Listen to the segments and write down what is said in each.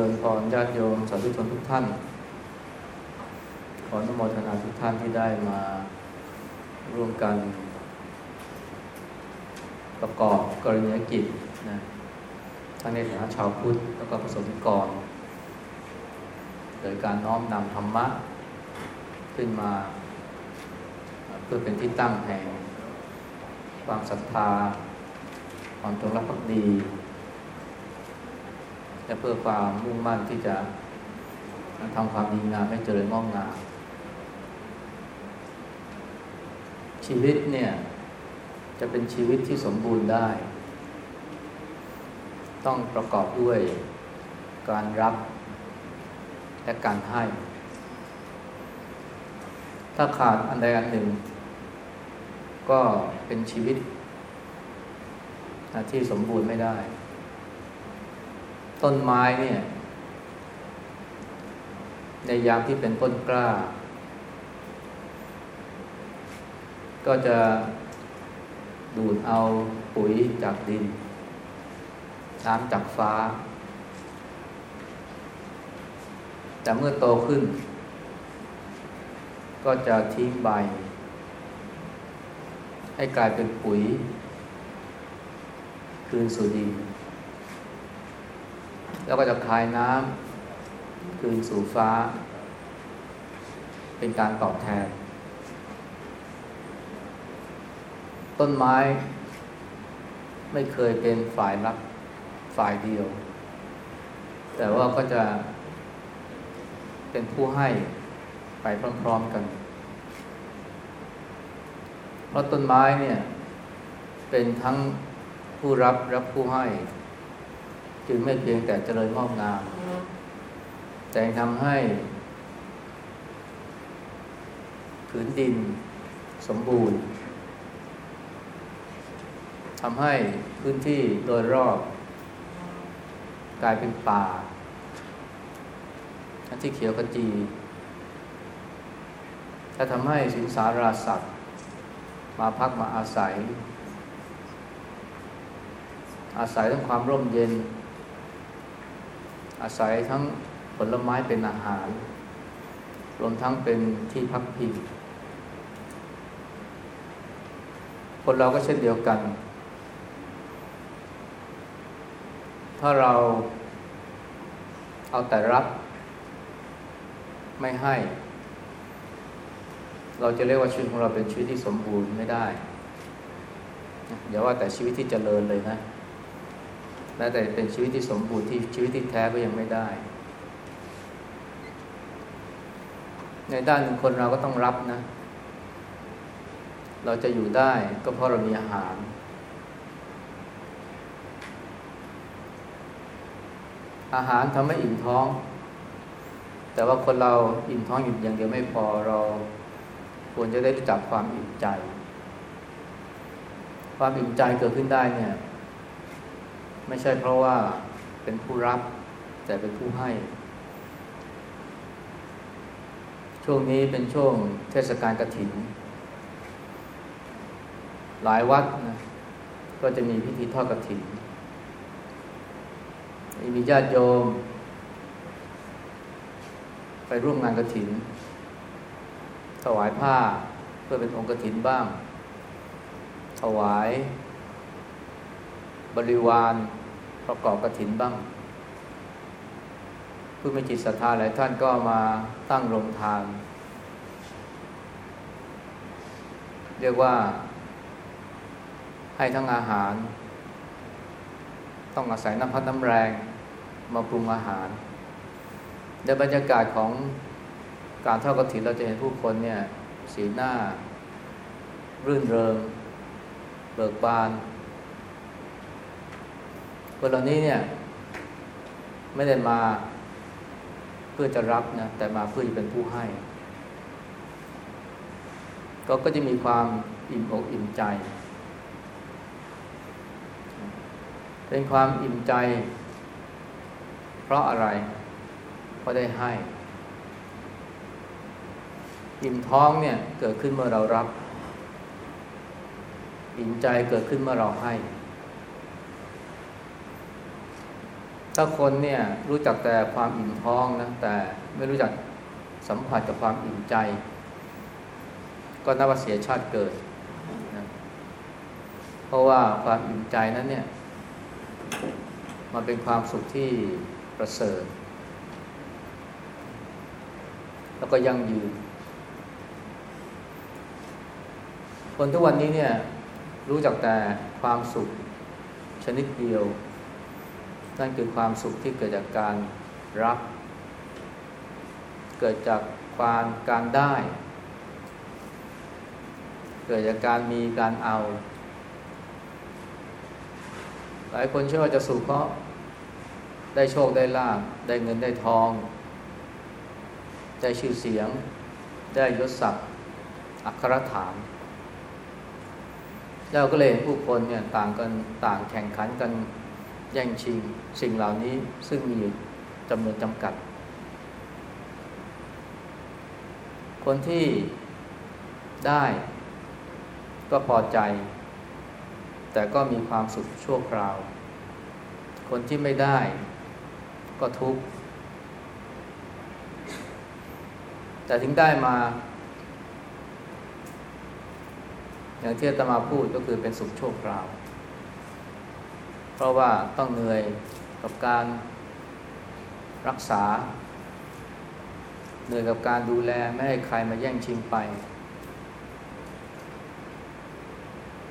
ริญพรญาติโยมสาธุชนทุกท่าน ขออนุโมทนาทุกท่านที่ได้มาร่วมกัน ประกอบกรณียกิจนะทั้งในฐานะชาวพุทธแล้วก็ประสบนิกรโดยการน้อมนำธรรมะ ขึ้นมา เพื่อเป็นที่ตั้งแห่ง ความศรัทธาความจงรักภักดี และเพื่อความมุ่งมั่นที่จะทำความดีงามให้เจริญงอกงามชีวิตเนี่ย จะเป็นชีวิตที่สมบูรณ์ได้ ต้องประกอบด้วยการรับและการให้ ถ้าขาดอันใดอันหนึ่ง ก็เป็นชีวิตที่สมบูรณ์ไม่ได้ ต้นไม้เนี่ย ในยามที่เป็นต้นกล้า ก็จะดูดเอาปุ๋ยจากดิน น้ำจากฟ้า แต่เมื่อโตขึ้น ก็จะทิ้งใบ ให้กลายเป็นปุ๋ย คืนสู่ดิน แล้วก็จะคายน้ำคืนสู่ฟ้า เป็นการตอบแทน ต้นไม้ ไม่เคยเป็นฝ่ายรับฝ่ายเดียว แต่ว่าก็จะเป็นผู้ให้ไปพร้อมๆกัน เพราะต้นไม้เนี่ย เป็นทั้งผู้รับรับผู้ให้ จึงไม่เพียงแต่เจริญงอกงาม แต่ทำให้ผืนดินสมบูรณ์ทำให้พื้นที่โดยรอบ กลายเป็นป่าที่เขียวขจีถ้าทำให้สิงสาราสัตว์ มาพักมาอาศัย อาศัยทั้งความร่มเย็น อาศัยทั้งผลไม้เป็นอาหาร รวมทั้งเป็นที่พักพิงคนเราก็เช่นเดียวกัน ถ้าเราเอาแต่รับ ไม่ให้ เราจะเรียกว่าชีวิตของเราเป็นชีวิตที่สมบูรณ์ไม่ได้อย่าว่าแต่ชีวิตที่เจริญเลยนะ แม้แต่เป็นชีวิตที่สมบูรณ์ที่ชีวิตที่แท้ก็ยังไม่ได้ ในด้านหนึ่งคนเราก็ต้องรับนะ เราจะอยู่ได้ก็เพราะเรามีอาหาร อาหารทำให้อิ่มท้อง แต่ว่าคนเราอิ่มท้องอยู่อย่างเดียวไม่พอเราควรจะได้จับความอิ่มใจ ความอิ่มใจเกิดขึ้นได้เนี่ย ไม่ใช่เพราะว่าเป็นผู้รับ แต่เป็นผู้ให้ ช่วงนี้เป็นช่วงเทศกาลกระถิน หลายวัดนะก็จะมีพิธีทอดกระถิน มีญาติโยม ไปร่วมงานกระถิน ถวายผ้าเพื่อเป็นองค์กระถินบ้าง ถวาย บริวารประกอบกระถินบ้าง ผู้มีจิตศรัทธาหลายท่านก็มาตั้งโรงทาน เรียกว่า ให้ทั้งอาหาร ต้องอาศัยน้ำพัดน้ำแรงมาปรุงอาหาร ในบรรยากาศของการทอดกระถินเราจะเห็นผู้คนเนี่ย สีหน้า รื่นเริง เบิกบาน คนเหล่านี้เนี่ย ไม่ได้มาเพื่อจะรับนะแต่มาเพื่อจะเป็นผู้ให้ ก็ก็จะมีความอิ่มอกอิ่มใจ เป็นความอิ่มใจ เพราะอะไร เพราะได้ให้ อิ่มท้องเนี่ยเกิดขึ้นเมื่อเรารับ อิ่มใจเกิดขึ้นเมื่อเราให้ ถ้าคนเนี่ยรู้จักแต่ความอิ่มท้องนะแต่ไม่รู้จักสัมผัสกับความอิ่มใจ ก็นับว่าเสียชาติเกิดนะเพราะว่าความอิ่มใจนั้นเนี่ย มันเป็นความสุขที่ประเสริฐ แล้วก็ยั่งยืน คนทุกวันนี้เนี่ยรู้จักแต่ความสุขชนิดเดียว นั่นคือความสุขที่เกิดจากการรักเกิดจากความการได้ เกิดจากการมีการเอา หลายคนเชื่อว่าจะสุขเพราะได้โชคได้ลาภได้เงินได้ทอง ได้ชื่อเสียง ได้ยศศักดิ์อัครฐานเราก็เลยเห็นผู้คนเนี่ยต่างกันต่างแข่งขันกัน แย่งชิงสิ่งเหล่านี้ซึ่งมีจำนวนจำกัด คนที่ได้ก็พอใจ แต่ก็มีความสุขชั่วคราว คนที่ไม่ได้ก็ทุกข์แต่ถึงได้มา อย่างที่อาตมาพูดก็คือเป็นสุขชั่วคราว เพราะว่าต้องเหนื่อยกับการรักษา เหนื่อยกับการดูแลไม่ให้ใครมาแย่งชิงไป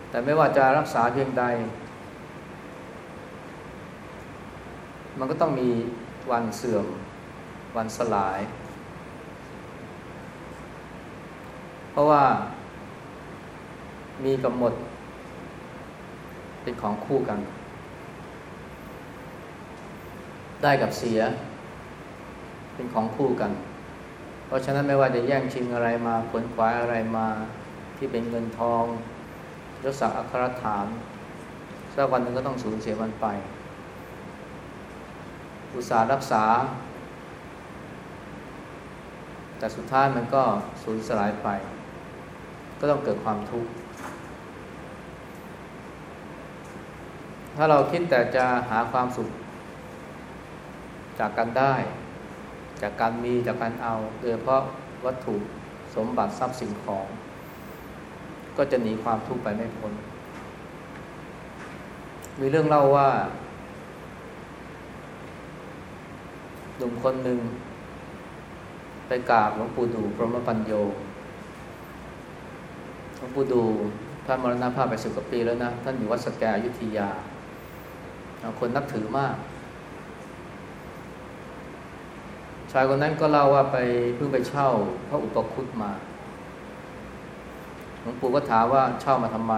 แต่ไม่ว่าจะรักษาเพียงใด มันก็ต้องมีวันเสื่อม วันสลาย เพราะว่ามีกำหนดเป็นของคู่กัน ได้กับเสีย เป็นของคู่กัน เพราะฉะนั้นไม่ว่าจะแย่งชิงอะไรมาขนขวายอะไรมาที่เป็นเงินทองยศศักดิ์อัครฐานสักวันหนึ่งก็ต้องสูญเสียมันไป อุตสาห์รักษา แต่สุดท้ายมันก็สูญสลายไป ก็ต้องเกิดความทุกข์ ถ้าเราคิดแต่จะหาความสุข จากการได้ จากการมีจากการเอาโดยเฉพาะวัตถุสมบัติทรัพย์สินของ ก็จะหนีความทุกข์ไปไม่พ้น มีเรื่องเล่าว่าหนุ่มคนหนึ่งไปกราบหลวงปู่ดูพรหมปัญโยหลวงปู่ดูท่านมรณภาพไปสิบกว่าปีแล้วนะ ท่านอยู่วัดสแกอยุธยา คนนับถือมาก ชายคนนั้นก็เล่าว่าไปเพิ่งไปเช่าพระอุปคุตมาหลวงปู่ก็ถามว่าเช่ามาทำไม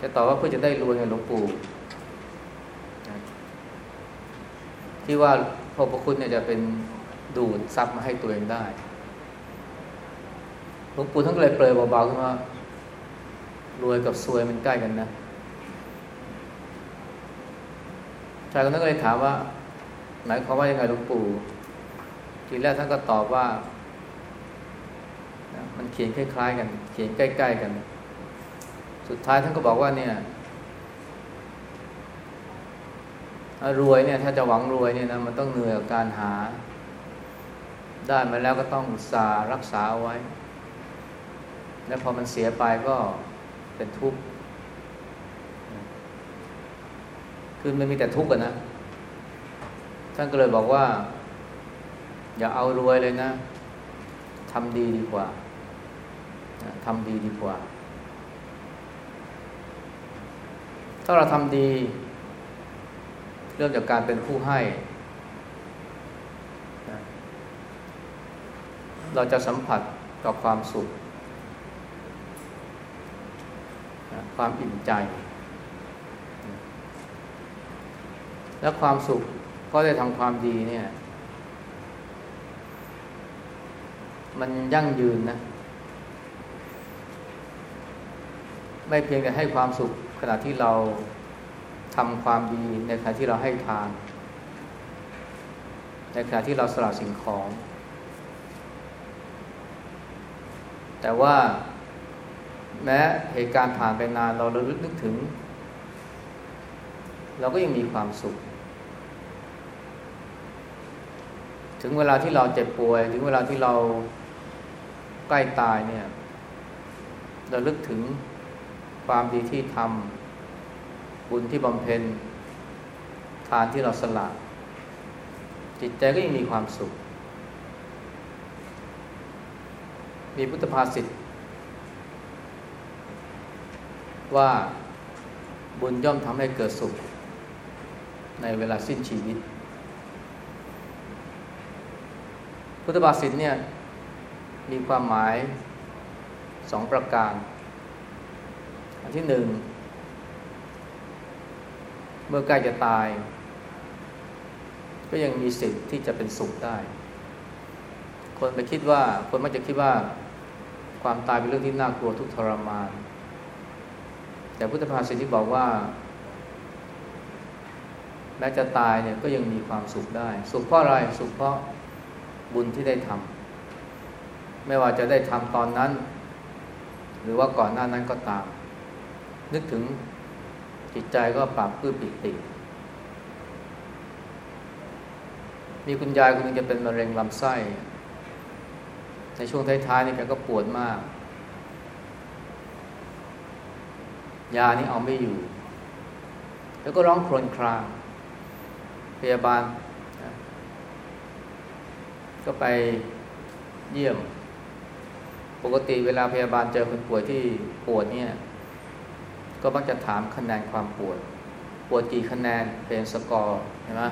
จะตอบว่าเพื่อจะได้รวยไงหลวงปู่ที่ว่าพระพุทธคุณเนี่ยจะเป็นดูดซับมาให้ตัวเองได้หลวงปู่ท่านก็เลยเปลยเบาๆขึ้นว่ารวยกับซวยมันใกล้กันนะชายคนนั้นก็เลยถามว่า หมายความว่ายังไงหลวงปู่ทีแรกท่านก็ตอบว่ามันเขียนคล้ายๆกัน เขียนใกล้ ๆ กัน สุดท้ายท่านก็บอกว่าเนี่ยรวยเนี่ย ถ้าจะหวังรวยเนี่ยนะมันต้องเหนื่อยกับการหา ได้มาแล้วก็ต้องสารักษาเอาไว้ แล้วพอมันเสียไปก็เป็นทุกข์คือมันมีแต่ทุกข์กันนะ ท่านก็เลยบอกว่า อย่าเอารวยเลยนะทำดีดีกว่าทำดีดีกว่า ถ้าเราทำดี เริ่มจากการเป็นผู้ให้ เราจะสัมผัสกับความสุข ความอิ่มใจ และความสุข ก็ได้ทำความดีเนี่ย มันยั่งยืนนะ ไม่เพียงแต่ให้ความสุขขณะที่เราทำความดีในขณะที่เราให้ทาน ในขณะที่เราสละสิ่งของ แต่ว่าแม้เหตุการณ์ผ่านไปนานเราระลึกนึกถึง เราก็ยังมีความสุข ถึงเวลาที่เราเจ็บป่วย ถึงเวลาที่เราใกล้ตายเนี่ยเราลึกถึงความดีที่ทำบุญที่บำเพ็ญทานที่เราสละจิตใจก็ยังมีความสุข มีพุทธภาษิตว่าบุญย่อมทำให้เกิดสุข ในเวลาสิ้นชีวิต พุทธภาษิตเนี่ยมีความหมายสองประการ อันที่หนึ่ง เมื่อใกล้จะตาย ก็ยังมีสิทธิ์ที่จะเป็นสุขได้ คนไปคิดว่า คนมักจะคิดว่าความตายเป็นเรื่องที่น่ากลัวทุกทรมาน แต่พุทธภาษิตที่บอกว่าแม้จะตายเนี่ยก็ยังมีความสุขได้ สุขเพราะอะไร สุขเพราะ บุญที่ได้ทำไม่ว่าจะได้ทำตอนนั้น หรือว่าก่อนหน้านั้นก็ตาม นึกถึงจิตใจก็ปรับพื้นปิติ มีคุณยายคนนึงจะเป็นมะเร็งลำไส้ ในช่วงท้ายๆนี่แกก็ปวดมาก ยานี่เอาไม่อยู่ แล้วก็ร้องครวญครางพยาบาล ก็ไปเยี่ยม ปกติเวลาพยาบาลเจอคนป่วยที่ปวดเนี่ย ก็มักจะถามคะแนนความปวด ปวดกี่คะแนนเป็นสกอร์เห็นไหม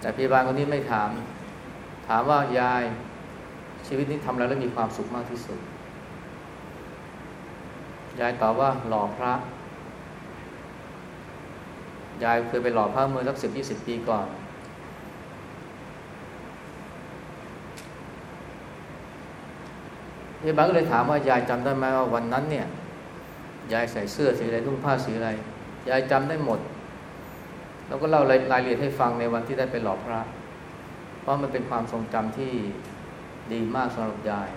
แต่พยาบาลคนนี้ไม่ถาม ถามว่ายายชีวิตนี้ทำแล้วแล้วมีความสุขมากที่สุด ยายตอบว่าหล่อพระ ยายเคยไปหล่อพระเมื่อสักสิบยี่สิบปีก่อน พยาบาลก็เลยถามว่ายายจำได้ไหมว่าวันนั้นเนี่ยยายใส่เสื้อสีอะไรนุ่งผ้าสีอะไรยายจำได้หมด แล้วก็เล่ารายละเอียดให้ฟังในวันที่ได้ไปหล่อพระ เพราะมันเป็นความทรงจำที่ดีมากสำหรับยาย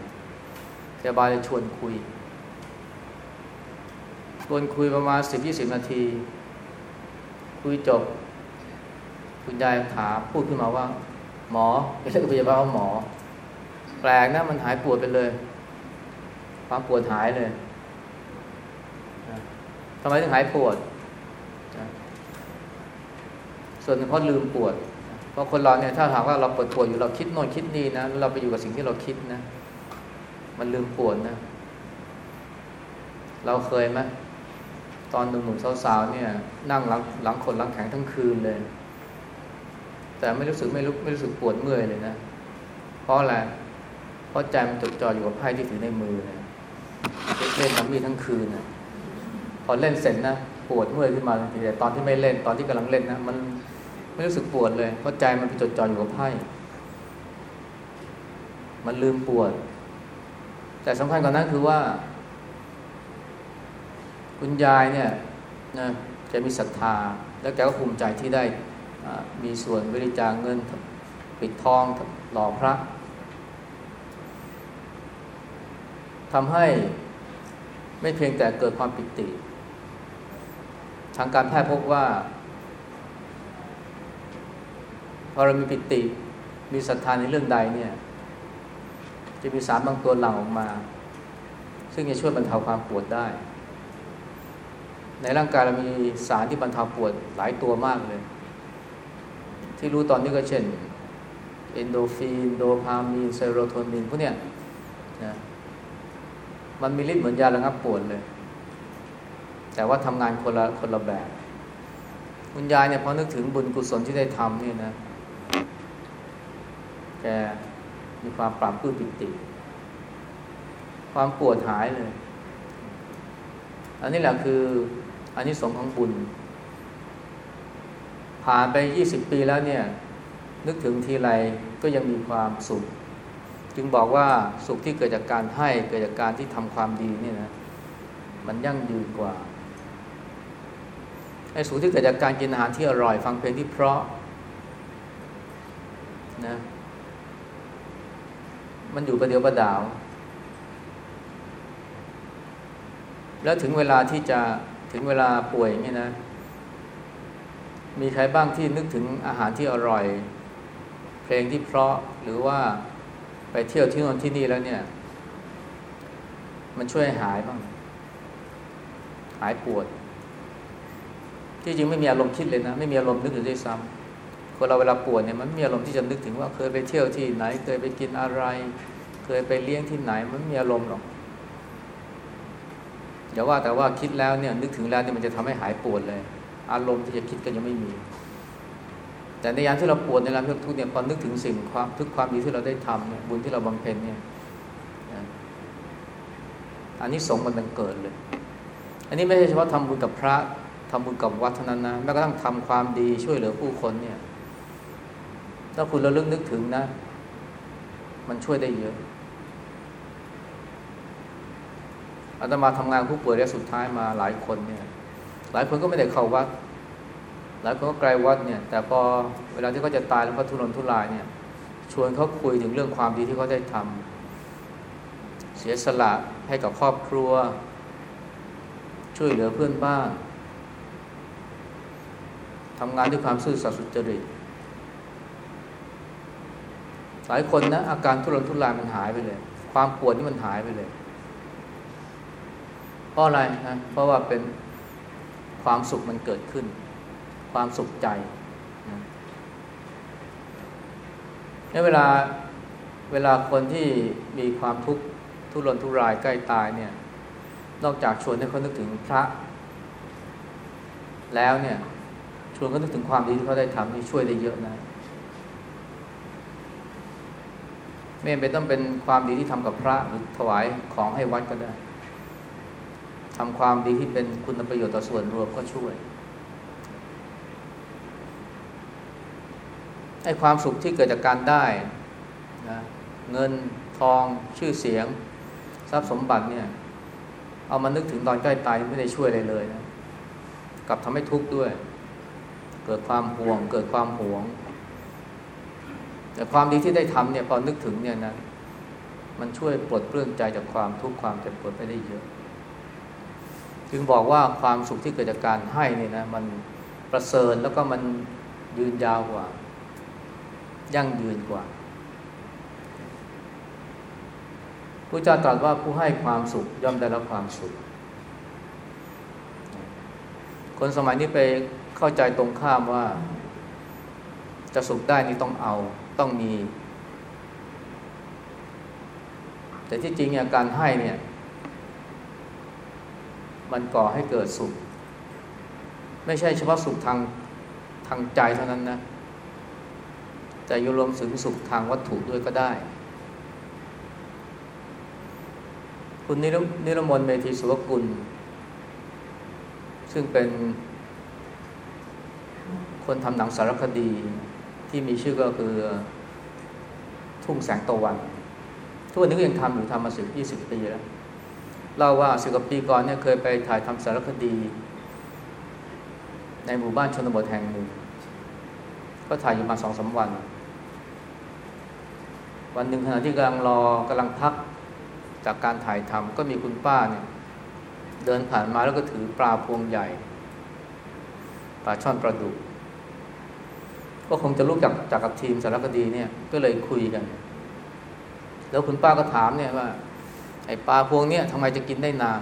พยาบาลเลยชวนคุยชวนคุยประมาณสิบยี่สิบนาที คุยจบ คุณยายถามพูดขึ้นมาว่า หมอไม่ใช่พยาบาลว่าหมอ แปลกนะมันหายปวดไปเลย ความปวดหายเลยทำไมถึงหายปวด ส่วนเพราะลืมปวด เพราะคนเราเนี่ยถ้าถามว่าเราปวดปวดอยู่เราคิดโน่นคิดนี่นะเราไปอยู่กับสิ่งที่เราคิดนะ มันลืมปวดนะ เราเคยไหมตอนหนุ่มๆสาวๆเนี่ย นั่งหลังหลังคนหลังแข็งทั้งคืนเลย แต่ไม่รู้สึกไม่รู้ไม่รู้สึกปวดเมื่อยเลยนะ เพราะอะไร เพราะใจมันจดจ่ออยู่กับไพ่ที่ถือในมือเลย เล่นทั้งมีทั้งคืนนะพอเล่นเสร็จนะปวดเมื่อยขึ้นมาทันทีแต่ตอนที่ไม่เล่นตอนที่กำลังเล่นนะมันไม่รู้สึกปวดเลยเพราะใจมันไปจดจ่ออยู่กับไพ่มันลืมปวด แต่สำคัญกว่านั้นคือว่า คุณยายเนี่ยนะจะมีศรัทธา แล้วแกก็ภูมิใจที่ได้มีส่วนบริจาคเงินปิดทองหล่อพระ ทำให้ไม่เพียงแต่เกิดความปิติ ทางการแพทย์พบว่า พอเรามีปิติ มีศรัทธาในเรื่องใดเนี่ย จะมีสารบางตัวหลั่งออกมา ซึ่งจะช่วยบรรเทาความปวดได้ ในร่างกายเรามีสารที่บรรเทาปวดหลายตัวมากเลย ที่รู้ตอนนี้ก็เช่น เอนโดฟิน โดพามีนเซโรโทนินพวกเนี้ยนะ มันมีฤทธิ์เหมือนยาระงับปวดเลย แต่ว่าทำงานคนละคนละแบบ คุณยายเนี่ยพอนึกถึงบุญกุศลที่ได้ทำเนี่ยนะ แกมีความปรับพื้นปิติ ความปวดหายเลย อันนี้แหละคืออันนี้สงของบุญ ผ่านไปยี่สิบปีแล้วเนี่ย นึกถึงทีไรก็ยังมีความสุข จึงบอกว่าสุขที่เกิดจากการให้เกิดจากการที่ทำความดีนี่นะมันยั่งยืนกว่าไอ้สุขที่เกิดจากการกินอาหารที่อร่อย ฟังเพลงที่เพราะนะมันอยู่ประเดียวประดาว แล้วถึงเวลาที่จะถึงเวลาป่วยนี้นะ มีใครบ้างที่นึกถึงอาหารที่อร่อย เพลงที่เพราะหรือว่า ไปเที่ยวที่นนที่นี่แล้วเนี่ย มันช่วยหายบ้าง หายปวด ที่จริงไม่มีอารมณ์คิดเลยนะ ไม่มีอารมณ์นึกเลยด้วยซ้ำคนเราเวลาปวดเนี่ยมันมีอารมณ์ที่จะนึกถึงว่าเคยไปเที่ยวที่ไหน เคยไปกินอะไร เคยไปเลี้ยงที่ไหน มันไม่มีอารมณ์หรอกอย่าว่าแต่ว่าคิดแล้วเนี่ยนึกถึงแล้วเนี่ยมันจะทำให้หายปวดเลย อารมณ์ที่จะคิดก็ยังไม่มี แต่ในยามที่เราปวดในยามที่ทุกข์เนี่ยพอนึกถึงสิ่งความทุกความดีที่เราได้ทำเนี่ยบุญที่เราบำเพ็ญเนี่ยอันนี้สงมันมันเกิดเลย อันนี้ไม่ใช่เฉพาะทำบุญกับพระทำบุญกับวัดเท่านั้นนะแม้กระทั่งทำความดีช่วยเหลือผู้คนเนี่ย ถ้าคุณระลึกนึกถึงนะ มันช่วยได้เยอะอาตมาทำงานผู้ป่วยระยะสุดท้ายมาหลายคนเนี่ย หลายคนก็ไม่ได้เข้าวัด หลายคนก็ไกลวัดเนี่ย แต่พอเวลาที่เขาจะตายแล้วเขาทุรนทุรายเนี่ย ชวนเขาคุยถึงเรื่องความดีที่เขาได้ทำเสียสละให้กับครอบครัว ช่วยเหลือเพื่อนบ้านทำงานด้วยความซื่อสัตย์สุจริตหลายคนนะอาการทุรนทุรายมันหายไปเลย ความปวดนี่มันหายไปเลย เพราะอะไรนะเพราะว่าเป็นความสุขมันเกิดขึ้น ความสุขใจนะเวลาเวลาคนที่มีความทุกข์ทุรนทุรายใกล้ตายเนี่ย นอกจากชวนให้เขานึกถึงพระ แล้วเนี่ยชวนเขานึกถึงความดีที่เขาได้ทำนี่ช่วยได้เยอะนะไม่เป็นต้องเป็นความดีที่ทำกับพระหรือถวายของให้วัดก็ได้ทำความดีที่เป็นคุณประโยชน์ต่อส่วนรวมก็ช่วย ให้ความสุขที่เกิดจากการได้นะเงินทองชื่อเสียง ทรัพย์สมบัติเนี่ย เอามานึกถึงตอนใกล้ตายไม่ได้ช่วยอะไรเลยนะกลับทำให้ทุกข์ด้วย เกิดความห่วง เกิดความหวง แต่ความดีที่ได้ทำเนี่ยพอนึกถึงเนี่ยนะมันช่วยปลดเปลื้องใจจากความทุกข์ความเจ็บปวดไปได้เยอะ จึงบอกว่าความสุขที่เกิดจากการให้นี่นะ มันประเสริฐแล้วก็มันยืนยาวกว่า ยั่งยืนกว่าพระเจ้าตรัสว่าผู้ให้ความสุขย่อมได้รับความสุข คนสมัยนี้ไปเข้าใจตรงข้ามว่า จะสุขได้นี่ต้องเอาต้องมี แต่ที่จริงเนี่ยการให้เนี่ย มันก่อให้เกิดสุข ไม่ใช่เฉพาะสุขทางทางใจเท่านั้นนะ แต่ยรวมถึงสุขทางวัตถุด้วยก็ได้ คุณนิรนรมนเมธีสุวกุล ซึ่งเป็นคนทำหนังสารคดีที่มีชื่อก็คือทุ่งแสงตะวัน ทุกวันนี้ก็ยังทำอยู่ทำมาสิบยี่สิบปีแล้ว เล่าว่าสิบกว่าปีก่อนเนี่ยเคยไปถ่ายทำสารคดี ในหมู่บ้านชนบทแห่งหนึ่ง ก็ถ่ายอยู่มาสองสาวัน วันหนึ่งขณะที่กำลังรอกำลังพักจากการถ่ายทำก็มีคุณป้าเนี่ยเดินผ่านมาแล้วก็ถือปลาพวงใหญ่ปลาช่อนปลาดุกก็คงจะรู้จักจากกับทีมสารคดีเนี่ยก็เลยคุยกัน แล้วคุณป้าก็ถามเนี่ยว่า ไอ้ปลาพวงเนี้ยทำไมจะกินได้นาน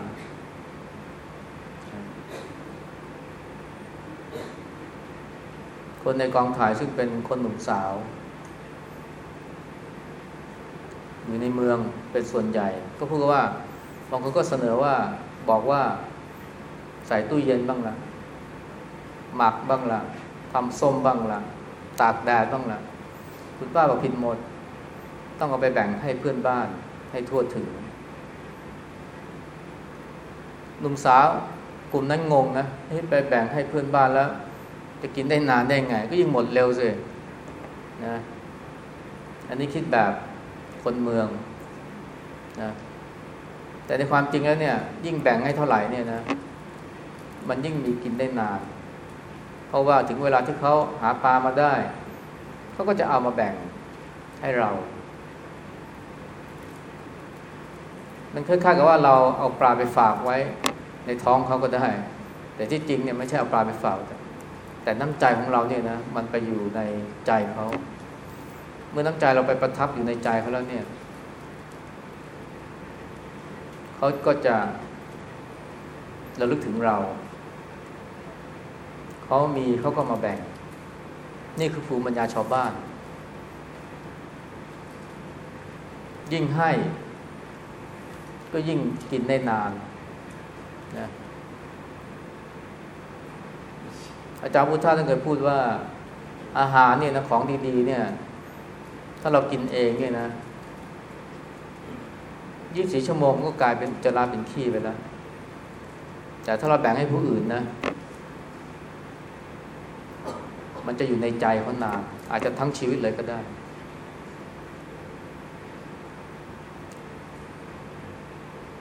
คนในกองถ่ายซึ่งเป็นคนหนุ่มสาว อยู่ในเมืองเป็นส่วนใหญ่ ก็พูดว่าบางคนก็เสนอว่าบอกว่าใส่ตู้เย็นบ้างละหมักบ้างละทำส้มบ้างละตากแดดบ้างละคุณป้าบอกผิดหมด ต้องเอาไปแบ่งให้เพื่อนบ้านให้ทั่วถึงหนุ่มสาวกลุ่มนั้นงงนะที่ไปแบ่งให้เพื่อนบ้านแล้ว จะกินได้นานได้ไง ก็ยิ่งหมดเร็วสินะ อันนี้คิดแบบ คนเมืองนะแต่ในความจริงแล้วเนี่ย ยิ่งแบ่งให้เท่าไหร่เนี่ยนะ มันยิ่งมีกินได้นาน เพราะว่าถึงเวลาที่เขาหาปลามาได้ เขาก็จะเอามาแบ่งให้เรา มันคล้ายๆกับว่าเราเอาปลาไปฝากไว้ ในท้องเขาก็ได้ แต่ที่จริงเนี่ยไม่ใช่เอาปลาไปฝาก แต่น้ำใจของเราเนี่ยนะ มันไปอยู่ในใจเขา เมื่อน้ำใจเราไปประทับอยู่ในใจเขาแล้วเนี่ยเขาก็จะระลึกถึงเราเขามีเขาก็มาแบ่ง นี่คือภูมิปัญญาชาวบ้าน ยิ่งให้ ก็ยิ่งกินได้นานนะอาจารย์พุทธาท่านเคยพูดว่าอาหารเนี่ยนะของดีๆเนี่ย ถ้าเรากินเองเนี่ยนะยี่สิบชั่วโมงก็กลายเป็นจะลาเป็นขี้ไปแล้ว แต่ถ้าเราแบ่งให้ผู้อื่นนะ มันจะอยู่ในใจเขานาน อาจจะทั้งชีวิตเลยก็ได้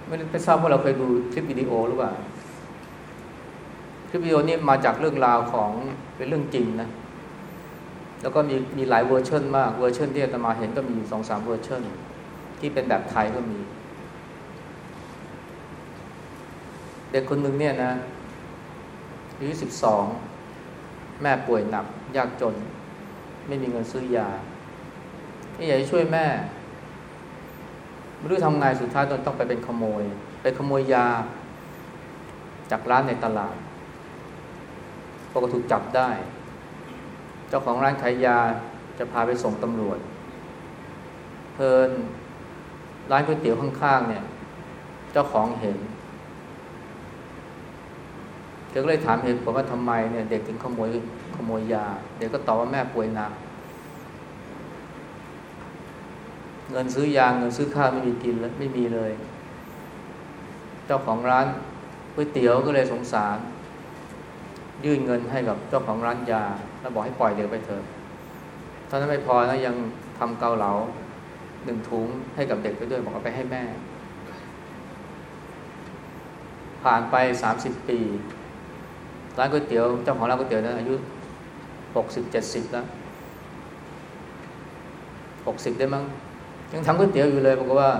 ไม่ไม่ทราบว่าเราเคยดูคลิปวิดีโอหรือเปล่า คลิปวิดีโอนี้มาจากเรื่องราวของเป็นเรื่องจริงนะ แล้วก็มีมีหลายเวอร์ชันมากเวอร์ชันที่อาตมาเห็นก็มีสองสามเวอร์ชันที่เป็นแบบไทยก็มี เด็กคนหนึ่งเนี่ยนะอายุสิบสองแม่ป่วยหนัก ยากจน ไม่มีเงินซื้อยาที่อยากจะช่วยแม่ ไม่รู้ทำไงสุดท้ายต้องไปเป็นขโมย ไปขโมยยา จากร้านในตลาดพอก็ถูกจับได้ จ้าของร้านขายยาจะพาไปส่งตำรวจ เพลินร้านก๋วยเตี๋ยวข้างๆเนี่ย เจ้าของเห็นเด็กก็เลยถามเหตุผลว่าทำไมเนี่ยเด็กถึงขโมยขโมยยา เด็กก็ตอบว่าแม่ป่วยหนักเงินซื้อยาเงินซื้อข้าวไม่มีกินแล้วไม่มีเลย เจ้าของร้านก๋วยเตี๋ยวก็เลยสงสาร ยื่นเงินให้กับเจ้าของร้านยา แล้วบอกให้ปล่อยเด็กไปเถอะเท่านั้นไม่พอนะยังทำเกาเหลาหนึ่งถุงให้กับเด็กไปด้วยบอกเอาไปให้แม่ ผ่านไปสามสิบปีร้านก๋วยเตี๋ยวเจ้าของร้านก๋วยเตี๋ยวนั้นอายุหกสิบเจ็ดสิบแล้วหกสิบได้มั้งยังทำก๋วยเตี๋ยวอยู่เลยบอกว่า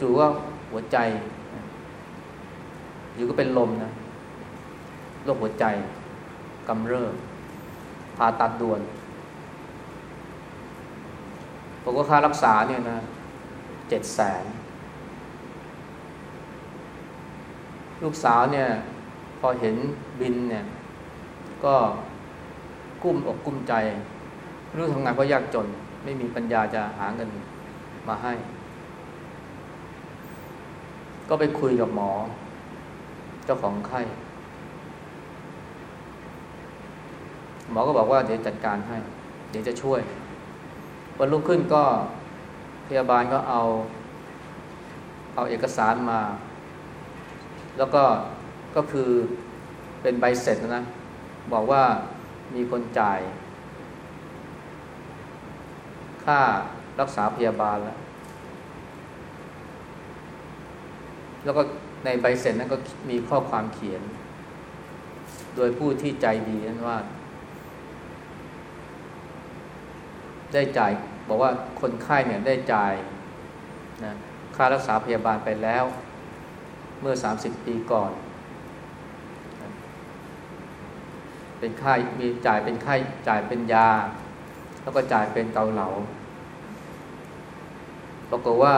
จู่ๆก็หัวใจ อยู่ก็เป็นลมนะโรคหัวใจกำเริบ ผ่าตัดด่วนบอกว่าค่ารักษาเนี่ยนะเจ็ดแสนลูกสาวเนี่ย พอเห็นบินเนี่ย ก็กุ้มอกกุ้มใจรู้ทำงานเพราะยากจน ไม่มีปัญญาจะหาเงินมาให้ ก็ไปคุยกับหมอ เจ้าของไข้ หมอก็บอกว่าเดี๋ยวจัดการให้ เดี๋ยวจะช่วย วันรุ่งขึ้นก็พยาบาลก็เอา เอาเอกสารมา แล้วก็ก็คือเป็นใบเสร็จนะ บอกว่ามีคนจ่าย ค่ารักษาพยาบาลแล้วแล้วก็ในใบเสร็จนั้นก็มีข้อความเขียน โดยผู้ที่ใจดีนั้นว่า ได้จ่าย บอกว่าคนไข้เนี่ยได้จ่ายนะค่ารักษาพยาบาลไปแล้ว เมื่อ 30 ปีก่อน เป็นค่ามีจ่ายเป็นค่าจ่ายเป็นยา แล้วก็จ่ายเป็นเกาเหลาปรากฏว่า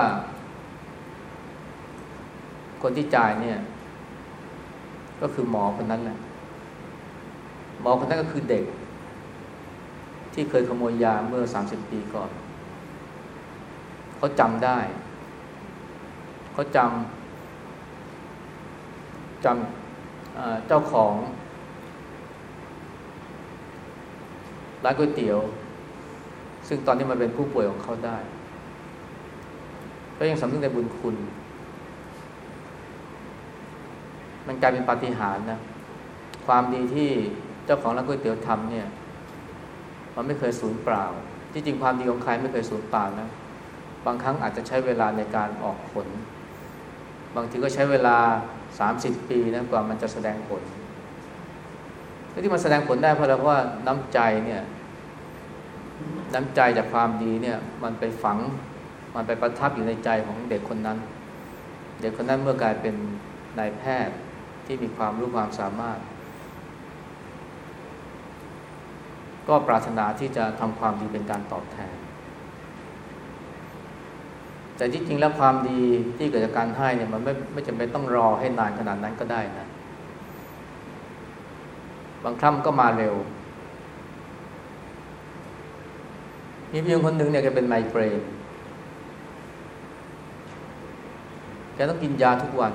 คนที่จ่ายเนี่ย ก็คือหมอคนนั้นแหละหมอคนนั้นก็คือเด็ก ที่เคยขโมยยาเมื่อสามสิบปีก่อน เขาจำได้ เขาจำจำเจ้าของร้านก๋วยเตี๋ยว ซึ่งตอนนี้มันเป็นผู้ป่วยของเขาได้ ก็ยังสำนึกในบุญคุณ มันกลายเป็นปาฏิหาริย์นะ ความดีที่เจ้าของร้านก๋วยเตี๋ยวทำเนี่ย มันไม่เคยสูญเปล่า ที่จริงความดีของใครไม่เคยสูญเปล่านะ บางครั้งอาจจะใช้เวลาในการออกผล บางทีก็ใช้เวลาสามสิบปีนะกว่ามันจะแสดงผลที่มันแสดงผลได้เพราะอะไรเพราะว่าน้ำใจเนี่ยน้ำใจจากความดีเนี่ยมันไปฝังมันไปประทับอยู่ในใจของเด็กคนนั้น เด็กคนนั้นเมื่อกลายเป็นนายแพทย์ที่มีความรู้ความสามารถ ก็ปรารถนาที่จะทำความดีเป็นการตอบแทน แต่ที่จริงแล้วความดีที่เกิดจากการให้เนี่ยมันไม่ไม่จำเป็นต้องรอให้นานขนาดนั้นก็ได้นะ บางครั้งก็มาเร็ว มีเพียงคนหนึ่งเนี่ยแกเป็นไมเกรนแกต้องกินยาทุกวัน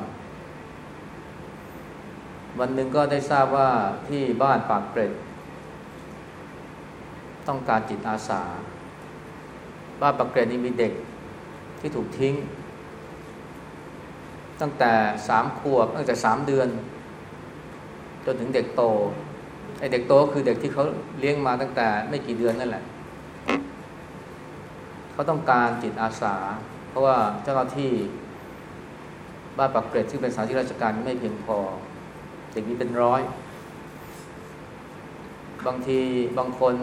วันหนึ่งก็ได้ทราบว่าที่บ้านปากเกร็ด ต้องการจิตอาสา บ้านปากเกร็ดนี่มีเด็กที่ถูกทิ้ง ตั้งแต่สามขวบตั้งแต่สามเดือน จนถึงเด็กโตไอเด็กโตก็คือเด็กที่เขาเลี้ยงมาตั้งแต่ไม่กี่เดือนนั่นแหละเขาต้องการจิตอาสา เพราะว่าเจ้าหน้าที่บ้านปักเกร็ดซึ่งเป็นสถานที่ราชการไม่เพียงพอ เด็กมีเป็นร้อย บางทีบางคน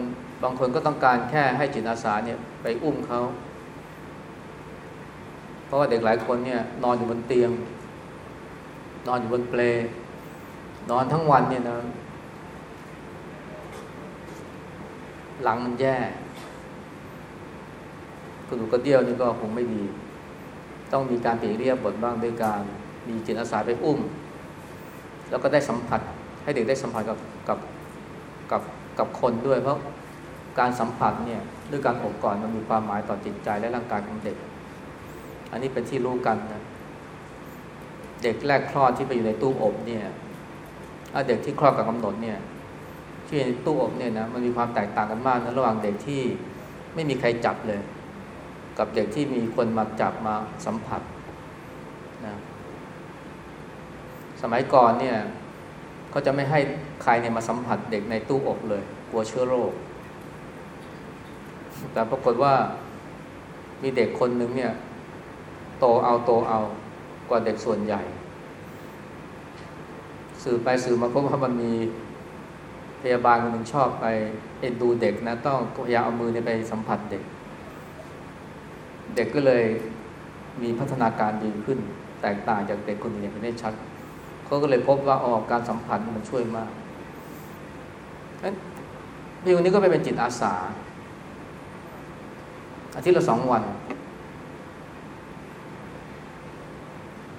บางคนก็ต้องการแค่ให้จิตอาสาเนี่ยไปอุ้มเขาเพราะว่าเด็กหลายคนเนี่ยนอนอยู่บนเตียง นอนอยู่บนเปลนอนทั้งวันเนี่ยนะหลังมันแย่กระดูกกระเดี่ยวนี่ก็คงไม่ดี ต้องมีการเปลี่ยนเรียบบทบ้างด้วยการมีจิตอาสาไปอุ้ม แล้วก็ได้สัมผัสให้เด็กได้สัมผัสกับกับกับกับคนด้วยเพราะ การสัมผัสเนี่ยด้วยการอบก่อนมันมีความหมายต่อจิตใจและร่างกายของเด็ก อันนี้เป็นที่รู้กันนะเด็กแรกคลอดที่ไปอยู่ในตู้อบเนี่ยเด็กที่คลอดกับกำหนดเนี่ยที่ในตู้อบเนี่ยนะมันมีความแตกต่างกันมากนะระหว่างเด็กที่ไม่มีใครจับเลย กับเด็กที่มีคนมาจับมาสัมผัสนะสมัยก่อนเนี่ยเขาจะไม่ให้ใครเนี่ยมาสัมผัสเด็กในตู้อบเลย กลัวเชื้อโรค แต่ปรากฏว่ามีเด็กคนหนึ่งเนี่ย โตเอาโตเอากว่าเด็กส่วนใหญ่ สื่อไปสื่อมาพบว่ามันมีพยาบาลคนหนึ่งชอบไปเอ็นดูเด็กนะ ต้องพยายามเอามือไปสัมผัสเด็ก เด็กก็เลยมีพัฒนาการดีขึ้น แตกต่างจากเด็กคนอื่นอย่างได้ชัดเขาก็เลยพบว่าออกการสัมผัสมันช่วยมากพี่คนนี้ก็ไปเป็นจิตอาสา อาทิตย์ละสองวัน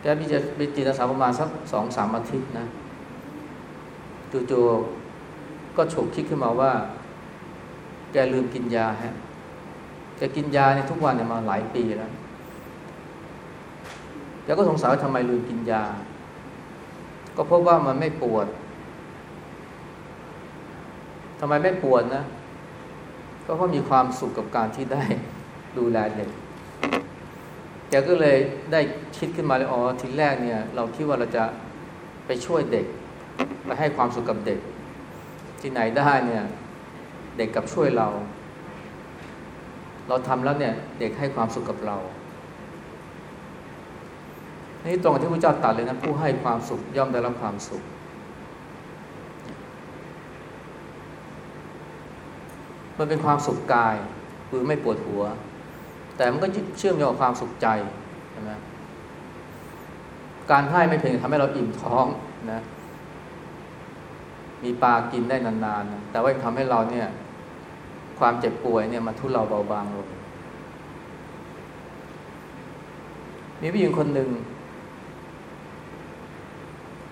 แกพี่จะเป็นจิตอาสาประมาณสักสองสามอาทิตย์นะจู่ๆก็ฉกคิดขึ้นมาว่า แกลืมกินยาฮะแกกินยาเนี่ยทุกวันเนี่ยมาหลายปีแล้วแกก็สงสัยว่าทำไมลืมกินยา ก็พบว่ามันไม่ปวดทำไมไม่ปวดนะ ก็เพราะมีความสุขกับการที่ได้ ดูแลเด็กแกก็เลยได้คิดขึ้นมาเลยอ๋อทีแรกเนี่ยเราคิดว่าเราจะไปช่วยเด็ก ไปให้ความสุขกับเด็ก ที่ไหนได้เนี่ย เด็กกับช่วยเรา เราทำแล้วเนี่ย เด็กให้ความสุขกับเรานี่ตรงที่พระเจ้าตรัสเลยนะผู้ให้ความสุขย่อมได้รับความสุข มันเป็นความสุขกายคือไม่ปวดหัว แต่มันก็เชื่อมโยงกับความสุขใจใช่ไหมการให้ไม่เพียงทำให้เราอิ่มท้องนะ มีปลากินได้นานๆแต่ว่าทำให้เราเนี่ย ความเจ็บป่วยเนี่ยมันทุเลาเบาบางลงมีผู้หญิงคนหนึ่ง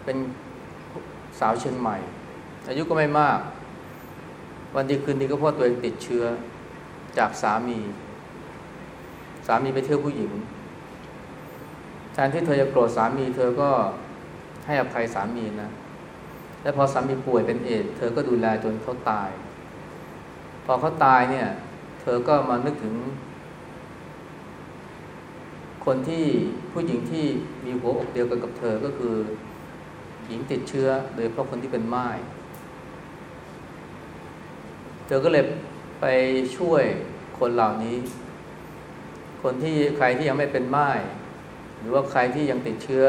เป็นสาวเชียงใหม่ อายุก็ไม่มาก วันดีคืนดีก็พราะตัวเองติดเชื้อจากสามี สามีไปเที่ยวผู้หญิง แทนที่เธอจะโกรธสามีเธอก็ให้อภัยสามีนะ และพอสามีป่วยเป็นเอดเธอก็ดูแลจนเขาตาย พอเขาตายเนี่ย เธอก็มานึกถึง คนที่ผู้หญิงที่มีหัวอกเดียวกันกับเธอก็คือหญิงติดเชื้อ โดยเพราะคนที่เป็นไม้เธอก็เลยไปช่วยคนเหล่านี้ คนที่ใครที่ยังไม่เป็นไม้หรือว่าใครที่ยังติดเชื้อ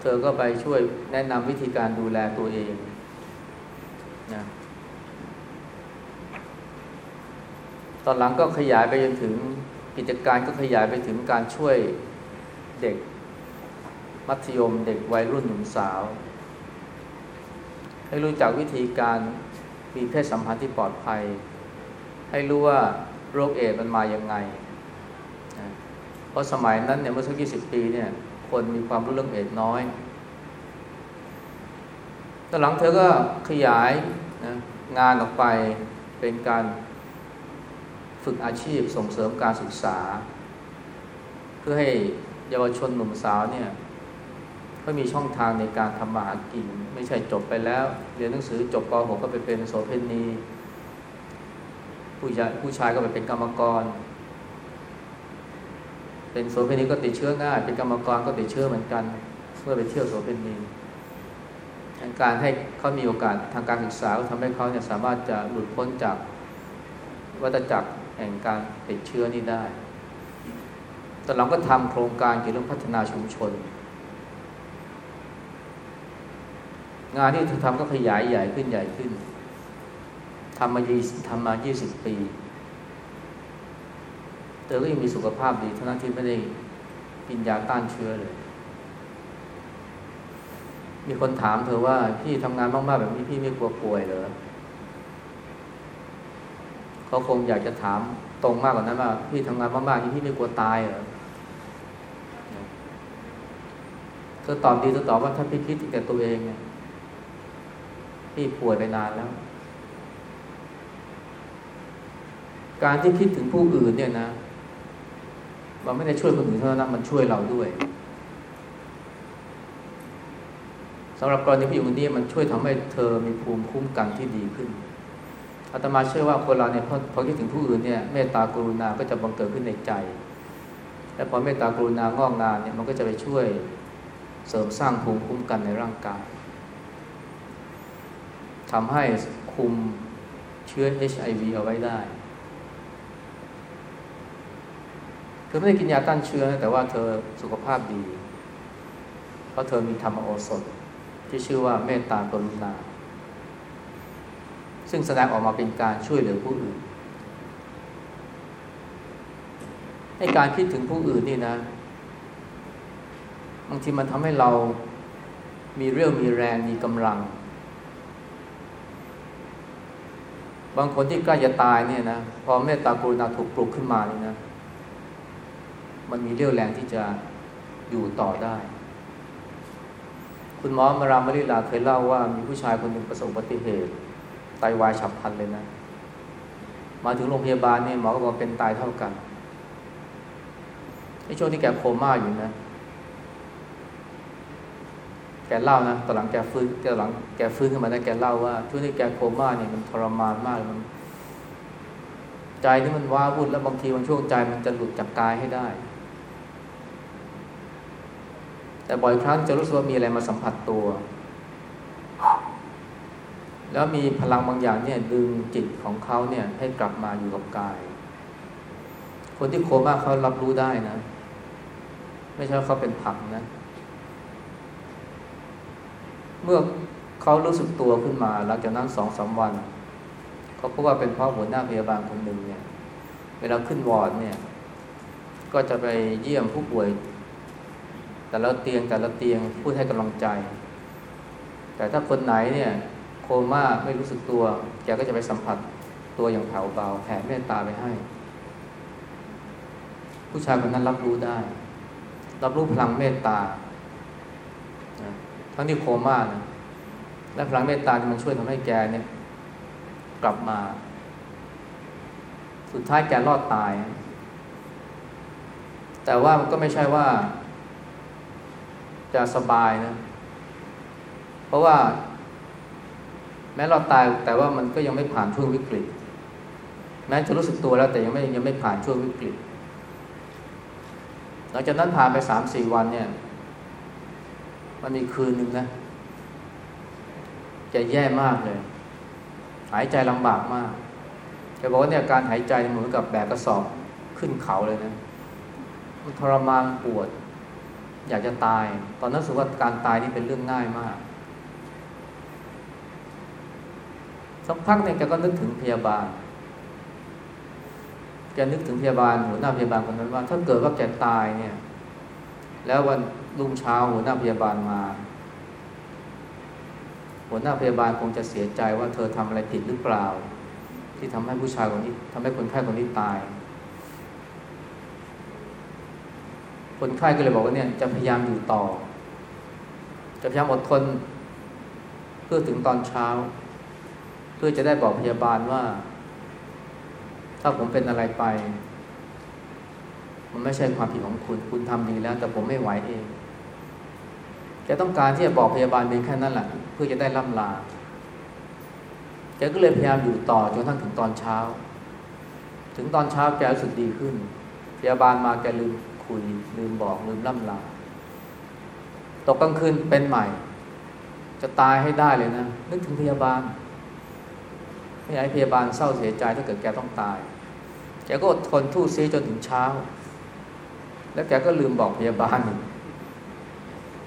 เธอก็ไปช่วยแนะนำวิธีการดูแลตัวเองนะตอนหลังก็ขยายไปจนถึงกิจการก็ขยายไปถึงการช่วยเด็กมัธยมเด็กวัยรุ่นหนุ่มสาว ให้รู้จักวิธีการมีเพศสัมพันธ์ที่ปลอดภัย ให้รู้ว่าโรคเอดมันมาอย่างไง เพราะสมัยนั้นเนี่ยเมื่อสักยี่สิบปีเนี่ย คนมีความรู้เรื่องเอดน้อยตอนหลังเธอก็ขยายนะงานออกไปเป็นการฝึกอาชีพส่งเสริมการศึกษา เพื่อให้เยาวชนหนุ่มสาวเนี่ยก็มีช่องทางในการทำมาหากิน ไม่ใช่จบไปแล้ว เรียนหนังสือจบป .6 ก็ไปเป็นโสเภณีผู้ชายผู้ชายก็ไปเป็นกรรมกร เป็นโสเภณีก็ติดเชื้อง่าย เป็นกรรมกรก็ติดเชื้อเหมือนกัน เมื่อไปเที่ยวโสเภณีการให้เขามีโอกาสทางการศึกษาก็ทำให้เขาเนี่ยสามารถจะหลุดพ้นจากวัฏจักรแห่งการติดเชื้อนี้ได้แต่เราก็ทำโครงการเกี่ยวกับพัฒนาชุมชน งานที่เธอทำก็ขยายใหญ่ขึ้นใหญ่ขึ้นทำมาทำมา 20 ปี เธอก็ยังมีสุขภาพดีทั้งนั้นที่ไม่ได้กินยาต้านเชื้อเลย มีคนถามเธอว่าพี่ทำงานมากๆแบบนี้พี่ไม่กลัวป่วยเหรอเขาคงอยากจะถามตรงมากกว่านั้นว่าพี่ทำงานมากๆนี่พี่ไม่กลัวตายเหรอเธอตอบดีเธอตอบว่าถ้าพี่คิดแต่ตัวเองเนี่ยพี่ป่วยไปนานแล้ว การที่คิดถึงผู้อื่นเนี่ยนะ มันไม่ได้ช่วยคนอื่นเท่านั้นมันช่วยเราด้วยสำหรับกรณีผู้หญิงคนนี้มันช่วยทำให้เธอมีภูมิคุ้มกันที่ดีขึ้นอาตมาเชื่อว่าคนเราเนี่ยพอพอคิดถึงผู้อื่นเนี่ยเมตตากรุณาก็จะบังเกิดขึ้นในใจ และพอเมตตากรุณางอกงานเนี่ยมันก็จะไปช่วยเสริมสร้างภูมิคุ้มกันในร่างกายทำให้คุมเชื้อ HIV เอาไว้ได้เธ อไม่ได้กินยาต้านเชื้อ แต่ว่าเธอสุขภาพดี เพราะเธอมีธรรมโอสถ ที่ชื่อว่าเมตตากรุณา ซึ่งแสดงออกมาเป็นการช่วยเหลือผู้อื่นให้การคิดถึงผู้อื่นนี่นะ บางทีมันทำให้เรามีเรี่ยวมีแรงมีกำลัง บางคนที่ใกล้จะตายเนี่ยนะ พอเมตตากรุณาถูกปลุกขึ้นมานี่นะ มันมีเรี่ยวแรงที่จะอยู่ต่อได้ คุณหมอมารามริลาเคยเล่าว่ามีผู้ชายคนหนึ่งประสบอุบัติเหตุ ไตาวายฉับพลันเลยนะ มาถึงโรงพยาบาลเนี่ยหมอก็บอกเป็นตายเท่ากันในช่วงที่แกโคม่าอยู่นะ แกเล่านะตอนหลังแกฟื้นแกหลังแกฟื้นขึ้นมาได้แกเล่าว่าช่วงที่แกโคม่าเนี่ยมันทรมานมากมัน ใจที่มันว้าวุ่นแล้วบางทีบางช่วงใจมันจะหลุดจากกายให้ได้ แต่บ่อยครั้งจะรู้สึกว่ามีอะไรมาสัมผัสตัว แล้วมีพลังบางอย่างเนี่ยดึงจิตของเขาเนี่ยให้กลับมาอยู่กับกาย คนที่โคม่าเขารับรู้ได้นะ ไม่ใช่เขาเป็นผักนะ เมื่อเขารู้สึกตัวขึ้นมา หลังจากนั้นสองสาวัน เขาพบว่าเป็นเพราะหัวหน้าพยาบาลคนหนึ่งเนี่ย เวลาขึ้นวอร์ดเนี่ย ก็จะไปเยี่ยมผู้ป่วย แต่ละเตียงแต่ละเตียงพูดให้กำลังใจ แต่ถ้าคนไหนเนี่ยโคม่าไม่รู้สึกตัวแกก็จะไปสัมผัสตัวอย่างแผ่วเบาแผ่เมตตาไปให้ ผู้ชายคนนั้นรับรู้ได้ รับรู้พลังเมตตาทั้งที่โคม่านะและพลังเมตตามันช่วยทำให้แกเนี่ยกลับมา สุดท้ายแกรอดตาย แต่ว่ามันก็ไม่ใช่ว่า จะสบายนะ เพราะว่า แม้เราตายแต่ว่ามันก็ยังไม่ผ่านช่วงวิกฤต แม้จะรู้สึกตัวแล้วแต่ยังไม่ยังไม่ผ่านช่วงวิกฤต หลังจากนั้นผ่านไปสามสี่วันเนี่ย มันมีคืนหนึ่งนะ จะแย่มากเลย หายใจลำบากมากแกบอกว่าเนี่ยการหายใจเหมือนกับแบกกระสอบขึ้นเขาเลยนะมันทรมานปวด อยากจะตาย ตอนนั้นรู้สึกว่าการตายนี่เป็นเรื่องง่ายมากสักพักเนี่ยแกก็นึกถึงพยาบาล แกนึกถึงพยาบาลหัวหน้าพยาบาลคนนั้นว่า ถ้าเกิดว่าแกตายเนี่ย แล้ววันรุ่งเช้าหัวหน้าพยาบาลมา หัวหน้าพยาบาลคงจะเสียใจว่าเธอทำอะไรผิดหรือเปล่า ที่ทำให้ผู้ชายคนนี้ทำให้คนไข้คนนี้ตาย คนไข้ก็เลยบอกว่าเนี่ยจะพยายามอยู่ต่อ จะพยายามอดทนเพื่อถึงตอนเช้า เพื่อจะได้บอกพยาบาลว่า ถ้าผมเป็นอะไรไป มันไม่ใช่ความผิดของคุณคุณทำดีแล้ว แต่ผมไม่ไหวเองแกต้องการที่จะบอกพยาบาลเพียงแค่นั้นแหละเพื่อจะได้ล่ำลาแกก็เลยพยายามอยู่ต่อจนทั้งถึงตอนเช้า ถึงตอนเช้าแกรู้สึกดีขึ้น พยาบาลมาแกลืม คุย ลืมบอกลืมล่ำลาตกกลางคืนเป็นใหม่ จะตายให้ได้เลยนะ นึกถึงพยาบาลไม่อยากให้พยาบาลเศร้าเสียใจถ้าเกิดแกต้องตายแกก็อดทนทู่ซีจนถึงเช้า แล้วแกก็ลืมบอกพยาบาล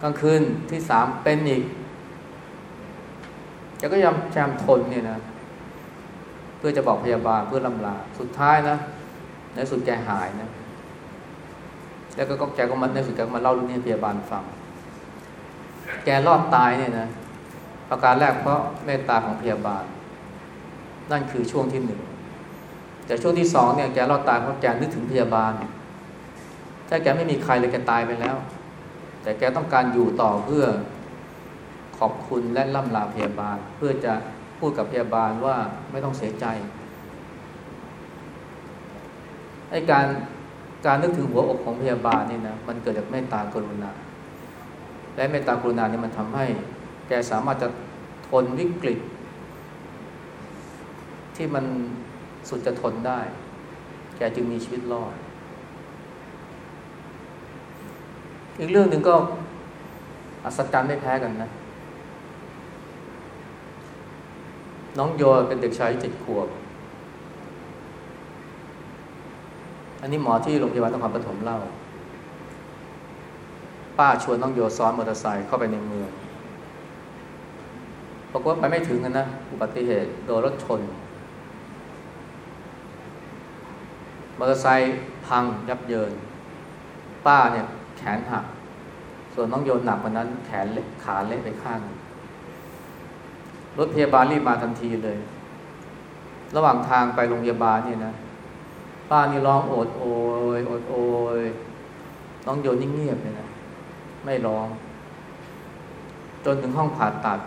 กลางคืนที่สามเป็นอีกแกก็ยอมแจมทนเนี่ยนะ เพื่อจะบอกพยาบาลเพื่อลำลา สุดท้ายนะในสุดแกหายนะ แล้วก็แกก็มาในสุดแกมาเล่าเรื่องนี้พยาบาลฟัง แกรอดตายเนี่ยนะ ประการแรกเพราะเมตตาของพยาบาล นั่นคือช่วงที่หนึ่งแต่ช่วงที่สองเนี่ยแกรอดตายเพราะแกนึกถึงพยาบาล ถ้าแกไม่มีใครเลยแกตายไปแล้ว แต่แกต้องการอยู่ต่อเพื่อขอบคุณและล่ำลาพยาบาล เพื่อจะพูดกับพยาบาลว่าไม่ต้องเสียใจไอ้การ การนึกถึงหัวอกของพยาบาลนี่นะมันเกิดจากเมตตากรุณา และเมตตากรุณานี่มันทำให้ แกสามารถจะทนวิกฤต ที่มันสุดจะทนได้ แกจึงมีชีวิตรอด อีกเรื่องหนึ่งก็อัศจรรย์ไม่แพ้กันนะ น้องโยเป็นเด็กชายเจ็ดขวบ อั นนี้หมอที่โรงพยาบาลนครปฐมเล่า ป้าชวนน้องโยซ้อนมอเตอร์ไซค์เข้าไปในเมืองปรากฏไปไม่ถึงกันนะ อุบัติเหตุโดนรถชน มอเตอร์ไซค์พังยับเยิน ป้าเนี่ยแขนหัก ส่วนน้องโยนหนักกว่านั้นแขนเล็กขาเล็กไปข้าง รถพยาบาลรีบมาทันทีเลย ระหว่างทางไปโรงพยาบาลเนี่ยนะ ป้านี่ร้องโอดโอยโอดโอยน้องโยนนิ่งเงียบเลยนะ ไม่ร้อง จนถึงห้องผ่าตัด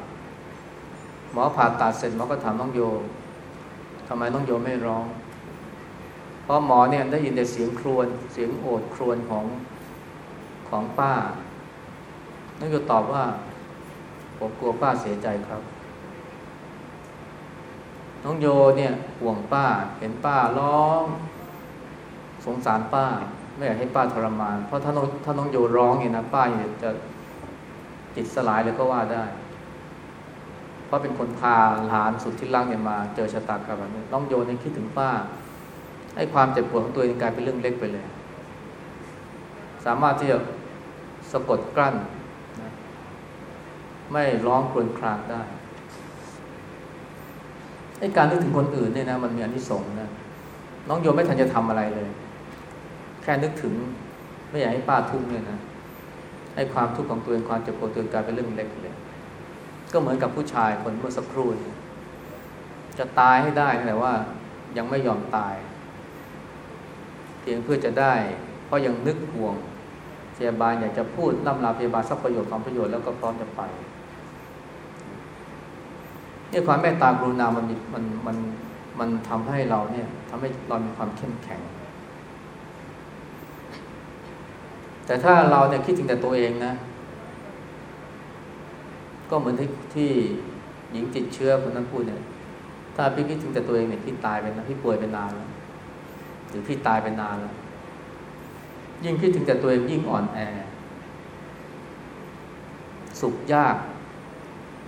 หมอผ่าตัดเสร็จหมอก็ถามน้องโยทำไมน้องโยไม่ร้อง เพราะหมอเนี่ยได้ยินแต่เสียงครวญเสียงโอดครวญของของป้า น้องโยตอบว่าผมกลัวป้าเสียใจครับ น้องโยเนี่ยห่วงป้า เห็นป้าร้อง สงสารป้า ไม่อยากให้ป้าทรมาน เพราะถ้าน้องถ้าน้องโยร้องเนี่ยนะป้าเนี่ยจะจิตสลายเลยก็ว่าได้ เพราะเป็นคนพาหลานสุดที่รักเนี่ยมา เจอชะตากรรมแบบนี้น้องโยเนี่ยคิดถึงป้าให้ความเจ็บปวดของตัวเองกลายเป็นเรื่องเล็กไปเลย สามารถที่จะสะกดกลั้นนะไม่ร้องครวญครางได้ไอ้การนึกถึงคนอื่นเนี่ยนะมันมีอนิสงส์นะน้องโยมไม่ทันจะทำอะไรเลย แค่นึกถึงไม่อยากให้ป้าทุกข์เนี่ยนะให้ความทุกข์ของตัวเองความเจ็บปวดตัวเองกลายเป็นเรื่องเล็กเลยก็เหมือนกับผู้ชายคนเมื่อสักครู่จะตายให้ได้แต่ว่ายังไม่ยอมตาย เพียงเพื่อจะได้ เพราะยังนึกห่วงพยาบาลอยากจะพูดล่ำลาพยาบาลสักประโยชน์ความประโยชน์แล้วก็พร้อมจะไปนี่ความเมตตากรุณามันมันมันมันทำให้เราเนี่ยทำให้เรามีความเข้มแข็ง แต่ถ้าเราเนี่ยคิดถึงแต่ตัวเองนะ ก็เหมือนที่ที่หญิงติดเชื้อคนนั้นพูดเนี่ย ถ้าพี่คิดถึงแต่ตัวเองเนี่ยพี่ตายไปนะพี่ป่วยไปนานแล้วหรือพี่ตายไปนานแล้วยิ่งคิดถึงแต่ตัวเองยิ่งอ่อนแอ สุขยาก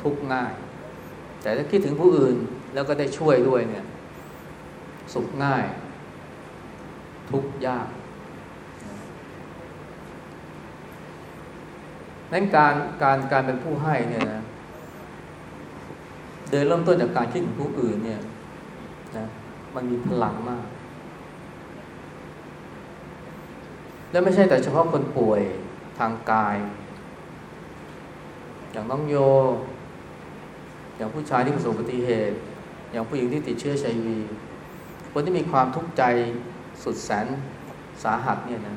ทุกง่าย แต่ถ้าคิดถึงผู้อื่นแล้วก็ได้ช่วยด้วยเนี่ย สุขง่าย ทุกยาก นั้นการการการเป็นผู้ให้เนี่ยนะโดยเริ่มต้นจากการคิดถึงผู้อื่นเนี่ยนะมันมีพลังมาก แล้วไม่ใช่แต่เฉพาะคนป่วยทางกาย อย่างน้องโย อย่างผู้ชายที่ประสบอุบัติเหตุ อย่างผู้หญิงที่ติดเชื้อไชวีคนที่มีความทุกข์ใจสุดแสนสาหัสเนี่ยนะ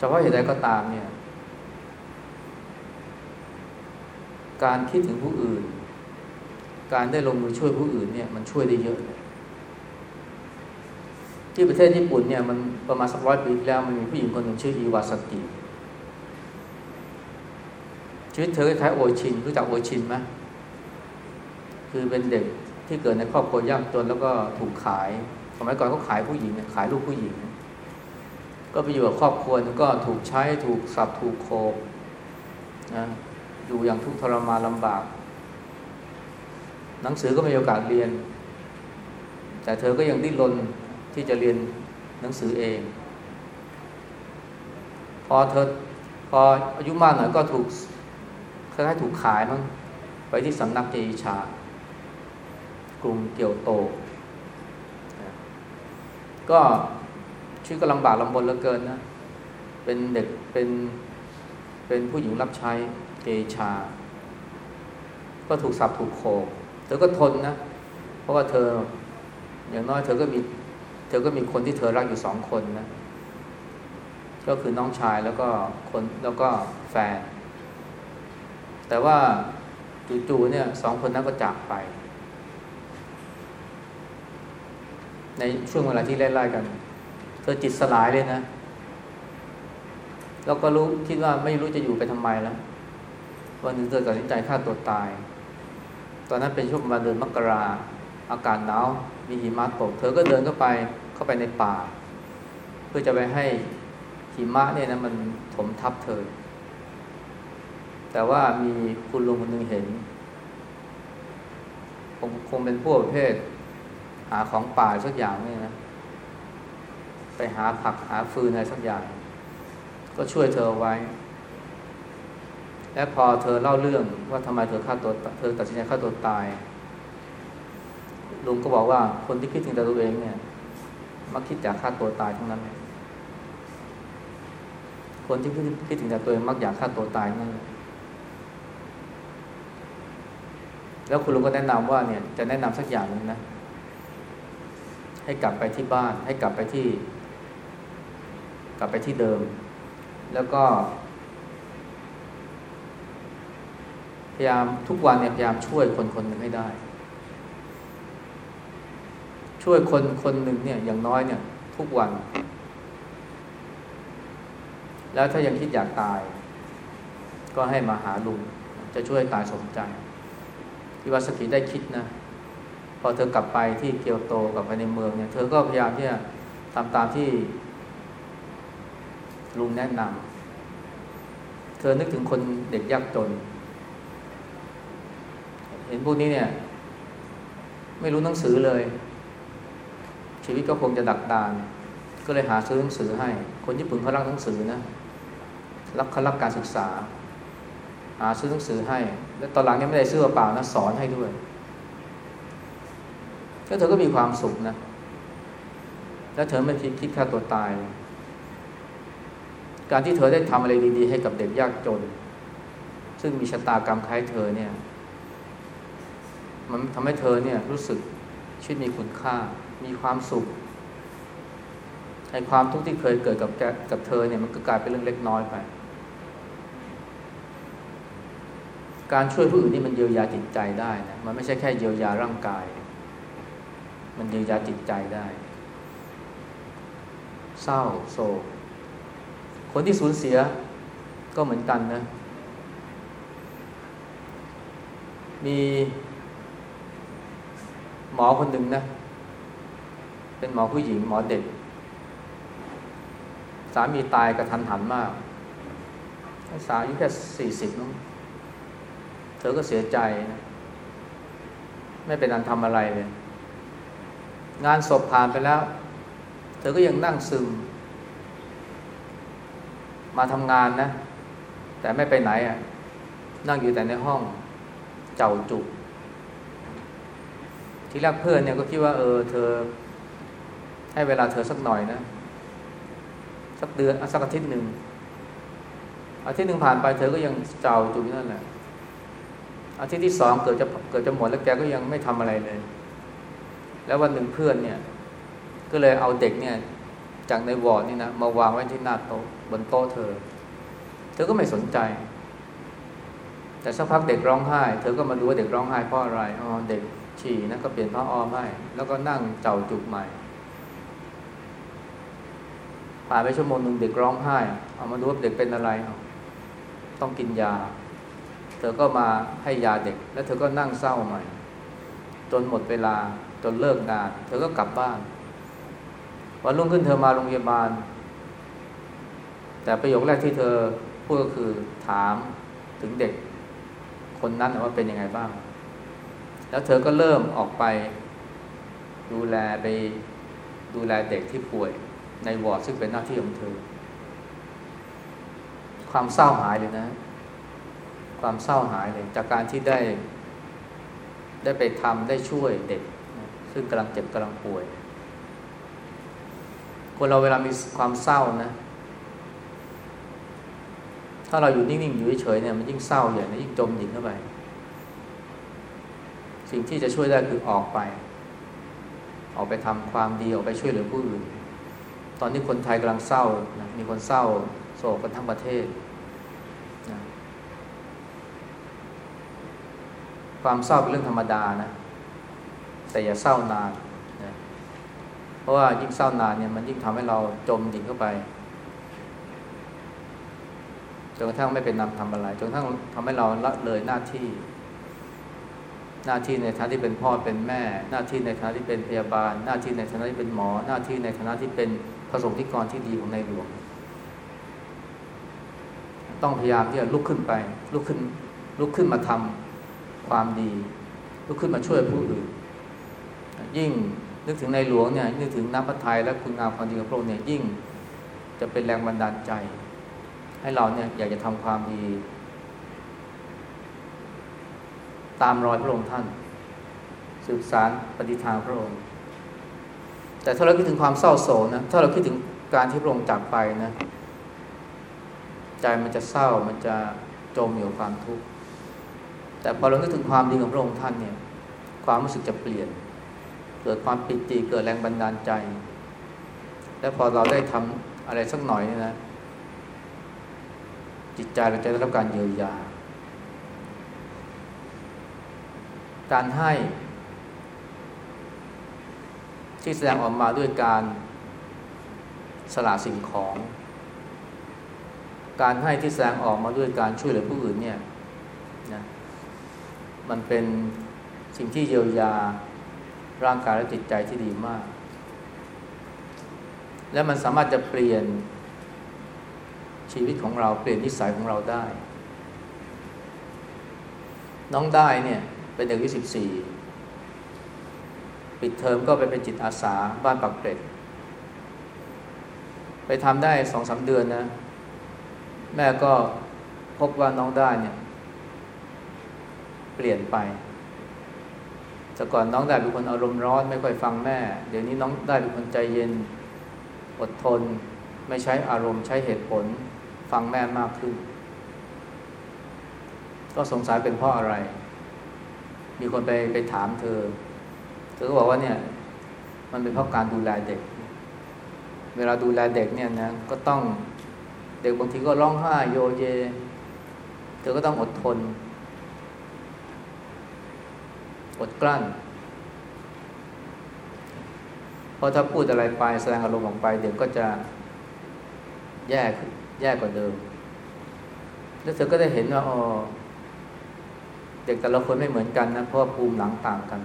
จะว่าเหตุใดก็ตามเนี่ย การคิดถึงผู้อื่น การได้ลงมือช่วยผู้อื่นเนี่ยมันช่วยได้เยอะเลยที่ประเทศญี่ปุ่นเนี่ยมันประมาณสักร้อยปีแล้วมันมีผู้หญิงคนหนึ่งชื่ออีวาสกิชีวิตเธอคล้ายโอชินรู้จักโอชินไหมคือเป็นเด็กที่เกิดในครอบครัวยากจนแล้วก็ถูกขาย สมัยก่อนเขาขายผู้หญิงขายลูกผู้หญิง ก็ไปอยู่กับครอบครัวก็ถูกใช้ถูกสับถูกโคกนะอยู่อย่างทุกข์ทรมานลำบาก หนังสือก็ไม่มีโอกาสเรียน แต่เธอก็ยังดิ้นรนที่จะเรียนหนังสือเอง พอเธอพออายุมากหน่อยก็ถูกคล้ายๆถูกขายมั้งไปที่สำนักเจอิชากรุงเกียวโต ก็ ชีวิตก็ลำบากลำบนเหลือเกินนะ เป็นเด็กเป็นเป็นผู้หญิงรับใช้เจชา ก็ถูกสับถูกโขกเธอก็ทนนะ เพราะว่าเธออย่างน้อยเธอก็มี เธอก็มีคนที่เธอรักอยู่สองคนนะ ก็คือน้องชายแล้วก็คนแล้วก็แฟน แต่ว่าจู่ๆเนี่ยสองคนนั้นก็จากไป ในช่วงเวลาที่ไล่ๆกัน ธอจิตสลายเลยนะ แล้วก็รู้คิดว่าไม่รู้จะอยู่ไปทำไมแล้ว วันหนึ่งเธอตัดสินใจฆ่าตัวตาย ตอนนั้นเป็นช่วงประมาณเดือนมกรา อากาศหนาว มีหิมะตก เธอก็เดินเข้าไป เข้าไปในป่า เพื่อจะไปให้หิมะเนี่ยนะมันถมทับเธอ แต่ว่ามีคุณลุงคนหนึ่งเห็น คงคงเป็นพวกประเภท หาของป่าสักอย่างนี่นะ ไปหาผักหาฟืนอะไรสักอย่าง ก็ช่วยเธอไว้ และพอเธอเล่าเรื่องว่าทำไมเธอฆ่าตัวเธอตัดสินใจฆ่าตัวตาย ลุงก็บอกว่าคนที่คิดถึงแต่ตัวเองเนี่ยมักคิดจากฆ่าตัวตายทั้งนั้น คนที่คิดถึงแต่ตัวเองมักอยากฆ่าตัวตายนั่นแล้วคุณลุงก็แนะนำว่าเนี่ยจะแนะนำสักอย่างนึงนะ ให้กลับไปที่บ้าน ให้กลับไปที่ กลับไปที่เดิม แล้วก็ พยายามทุกวันเนี่ยพยายามช่วยคนคนหนึ่งให้ได้ ช่วยคนคนหนึ่งเนี่ยอย่างน้อยเนี่ยทุกวัน แล้วถ้ายังคิดอยากตาย ก็ให้มาหาลุง จะช่วยตายสมใจอิวาสกิได้คิดนะพอเธอกลับไปที่เกียวโตกลับไปในเมืองเนี่ย เธอก็พยายามที่จะทำตามที่ ลุงแนะนำเธอนึกถึงคนเด็กยากจน เห็นพวกนี้เนี่ย ไม่รู้หนังสือเลย ชีวิตก็คงจะดักดาน ก็เลยหาซื้อหนังสือให้ คนญี่ปุ่นเขารักหนังสือนะรักเขารักการศึกษา หาซื้อหนังสือให้ แล้วตอนหลังเนี่ยไม่ได้ซื้อเปล่านะสอนให้ด้วยแล้วเธอก็มีความสุขนะ แล้วเธอไม่คิดคิดฆ่าตัวตาย การที่เธอได้ทำอะไรดีๆ ให้กับเด็กยากจน ซึ่งมีชะตากรรมคล้ายเธอเนี่ย มันทำให้เธอเนี่ยรู้สึกชีวิตมีคุณค่า มีความสุขไอ้ความทุกข์ที่เคยเกิดกับแกกับเธอเนี่ยมันก็กลายเป็นเรื่องเล็กน้อยไป การช่วยผู้อื่นนี่มันเยียวยาจิตใจได้นะ มันไม่ใช่แค่เยียวยาร่างกาย มันเยียวยาจิตใจได้ เศร้าโศก คนที่สูญเสียก็เหมือนกันนะ มีหมอคนหนึ่งนะ เป็นหมอผู้หญิงหมอเด็ก สามีตายกระทันหันมากสาอายุแค่สี่สิบน้องเธอก็เสียใจไม่เป็นอันทำอะไรเลย งานศพผ่านไปแล้ว เธอก็ยังนั่งซึม มาทำงานนะ แต่ไม่ไปไหนอะ นั่งอยู่แต่ในห้องเจ้าจุกทีแรกเพื่อนเนี่ยก็คิดว่าเออเธอ ให้เวลาเธอสักหน่อยนะ สักเดือนสักอาทิตย์หนึ่งอาทิตย์หนึ่งผ่านไปเธอก็ยังเจ้าจุกนั่นแหละอาทิตย์ที่สองเกิดจะเกิดจะหมดแล้วแกก็ยังไม่ทำอะไรเลย แล้ววันหนึ่งเพื่อนเนี่ย ก็เลยเอาเด็กเนี่ย จากในวอร์ดนี่นะมาวางไว้ที่หน้าโต๊ะ บนโต๊ะเธอ เธอก็ไม่สนใจ แต่สักพักเด็กร้องไห้ เธอก็มาดูว่าเด็กร้องไห้เพราะอะไรอ๋อเด็กฉี่นะก็เปลี่ยนผ้าอ้อมให้แล้วก็นั่งเจ้าจุกใหม่ผ่านไปชั่วโมงหนึ่งเด็กร้องไห้ เอามาดูว่าเด็กเป็นอะไรเอาต้องกินยา เธอก็มาให้ยาเด็ก แล้วเธอก็นั่งเศร้าใหม่ จนหมดเวลาจนเลิกงาน เธอก็กลับบ้าน วันรุ่งขึ้นเธอมาโรงพยาบาล แต่ประโยคแรกที่เธอพูดก็คือถามถึงเด็กคนนั้นว่าเป็นยังไงบ้าง แล้วเธอก็เริ่มออกไปดูแลไปดูแลเด็กที่ป่วยในวอร์ดซึ่งเป็นหน้าที่ของเธอ ความเศร้าหายเลยนะ ความเศร้าหายเลย จากการที่ได้ ได้ไปทำได้ช่วยเด็ก ซึ่งกำลังเจ็บกำลังป่วยคนเราเวลามีความเศร้านะ ถ้าเราอยู่นิ่ง ๆ อยู่เฉยๆเนี่ยมันยิ่งเศร้าใหญ่นะยิ่งจมดิ่งเข้าไป สิ่งที่จะช่วยได้คือออกไป ออกไปทำความดี ออกไปช่วยเหลือผู้อื่น ตอนนี้คนไทยกำลังเศร้านะมีคนเศร้าโศกกันทั้งประเทศนะความเศร้าเป็นเรื่องธรรมดานะแต่อย่าเศร้านานนะเพราะว่ายิ่งเศร้านานเนี่ยมันยิ่งทำให้เราจมดิ่งเข้าไป จนกระทั่งไม่เป็นนำทำอะไร จนกระทั่งทำให้เราละเลยหน้าที่ หน้าที่ในฐานะที่เป็นพ่อเป็นแม่ หน้าที่ในฐานะที่เป็นพยาบาล หน้าที่ในฐานะที่เป็นหมอ หน้าที่ในฐานะที่เป็นพระสงฆ์ที่กรที่ดีของในหลวง ต้องพยายามที่จะลุกขึ้นไป ลุกขึ้นลุกขึ้นมาทำความดี ลุกขึ้นมาช่วยผู้อื่น ยิ่งนึกถึงในหลวงเนี่ยนึกถึงน้ำพระทัยและคุณงามความดีของพระองค์เนี่ยยิ่งจะเป็นแรงบันดาลใจ ให้เราเนี่ยอยากจะทำความดี ตามรอยพระองค์ท่าน สืบสารปฏิทานพระองค์ แต่ถ้าเราคิดถึงความเศร้าโศกนะถ้าเราคิดถึงการที่พระองค์จากไปนะใจมันจะเศร้ามันจะจมอยู่ความทุกข์แต่พอเราคิดถึงความดีของพระองค์ท่านเนี่ย ความรู้สึกจะเปลี่ยน เกิดความปิติเกิดแรงบันดาลใจ และพอเราได้ทำอะไรสักหน่อยนี่นะ จิตใจเราจะได้รับการเยียวยา การให้ ที่แสดงออกมาด้วยการสละสิ่งของ การให้ที่แสดงออกมาด้วยการช่วยเหลือผู้อื่นเนี่ยนะมันเป็นสิ่งที่เยียวยาร่างกายและจิตใจที่ดีมาก และมันสามารถจะเปลี่ยน ชีวิตของเราเปลี่ยนนิสัยของเราได้ น้องได้เนี่ยเป็นเด็กวิสิบสี่ปิดเทอมก็ไปเป็นจิตอาสาบ้านปักเกร็ด ไปทำได้สองสาเดือนนะ แม่ก็พบว่าน้องได้เนี่ย เปลี่ยนไปแต่ก่อนน้องได้เป็นคนอารมณ์ร้อนไม่ค่อยฟังแม่ เดี๋ยวนี้น้องได้เป็นคนใจเย็นอดทน ไม่ใช้อารมณ์ใช้เหตุผล ฟังแม่มากขึ้น ก็สงสัยเป็นเพราะอะไร มีคนไปไปถามเธอ เธอก็บอกว่าเนี่ย มันเป็นเพราะการดูแลเด็ก เวลาดูแลเด็กเนี่ยนะก็ต้องเด็กบางทีก็ร้องไห้โยเย เธอก็ต้องอดทน อดกลั้นเพราะถ้าพูดอะไรไปแสดงอารมณ์ออกไป เด็กก็จะแย่ แย่กว่าเดิม แล้วเธอก็ได้เห็นว่าอ๋อเด็กแต่ละคนไม่เหมือนกันนะเพราะภูมิหลังต่างกัน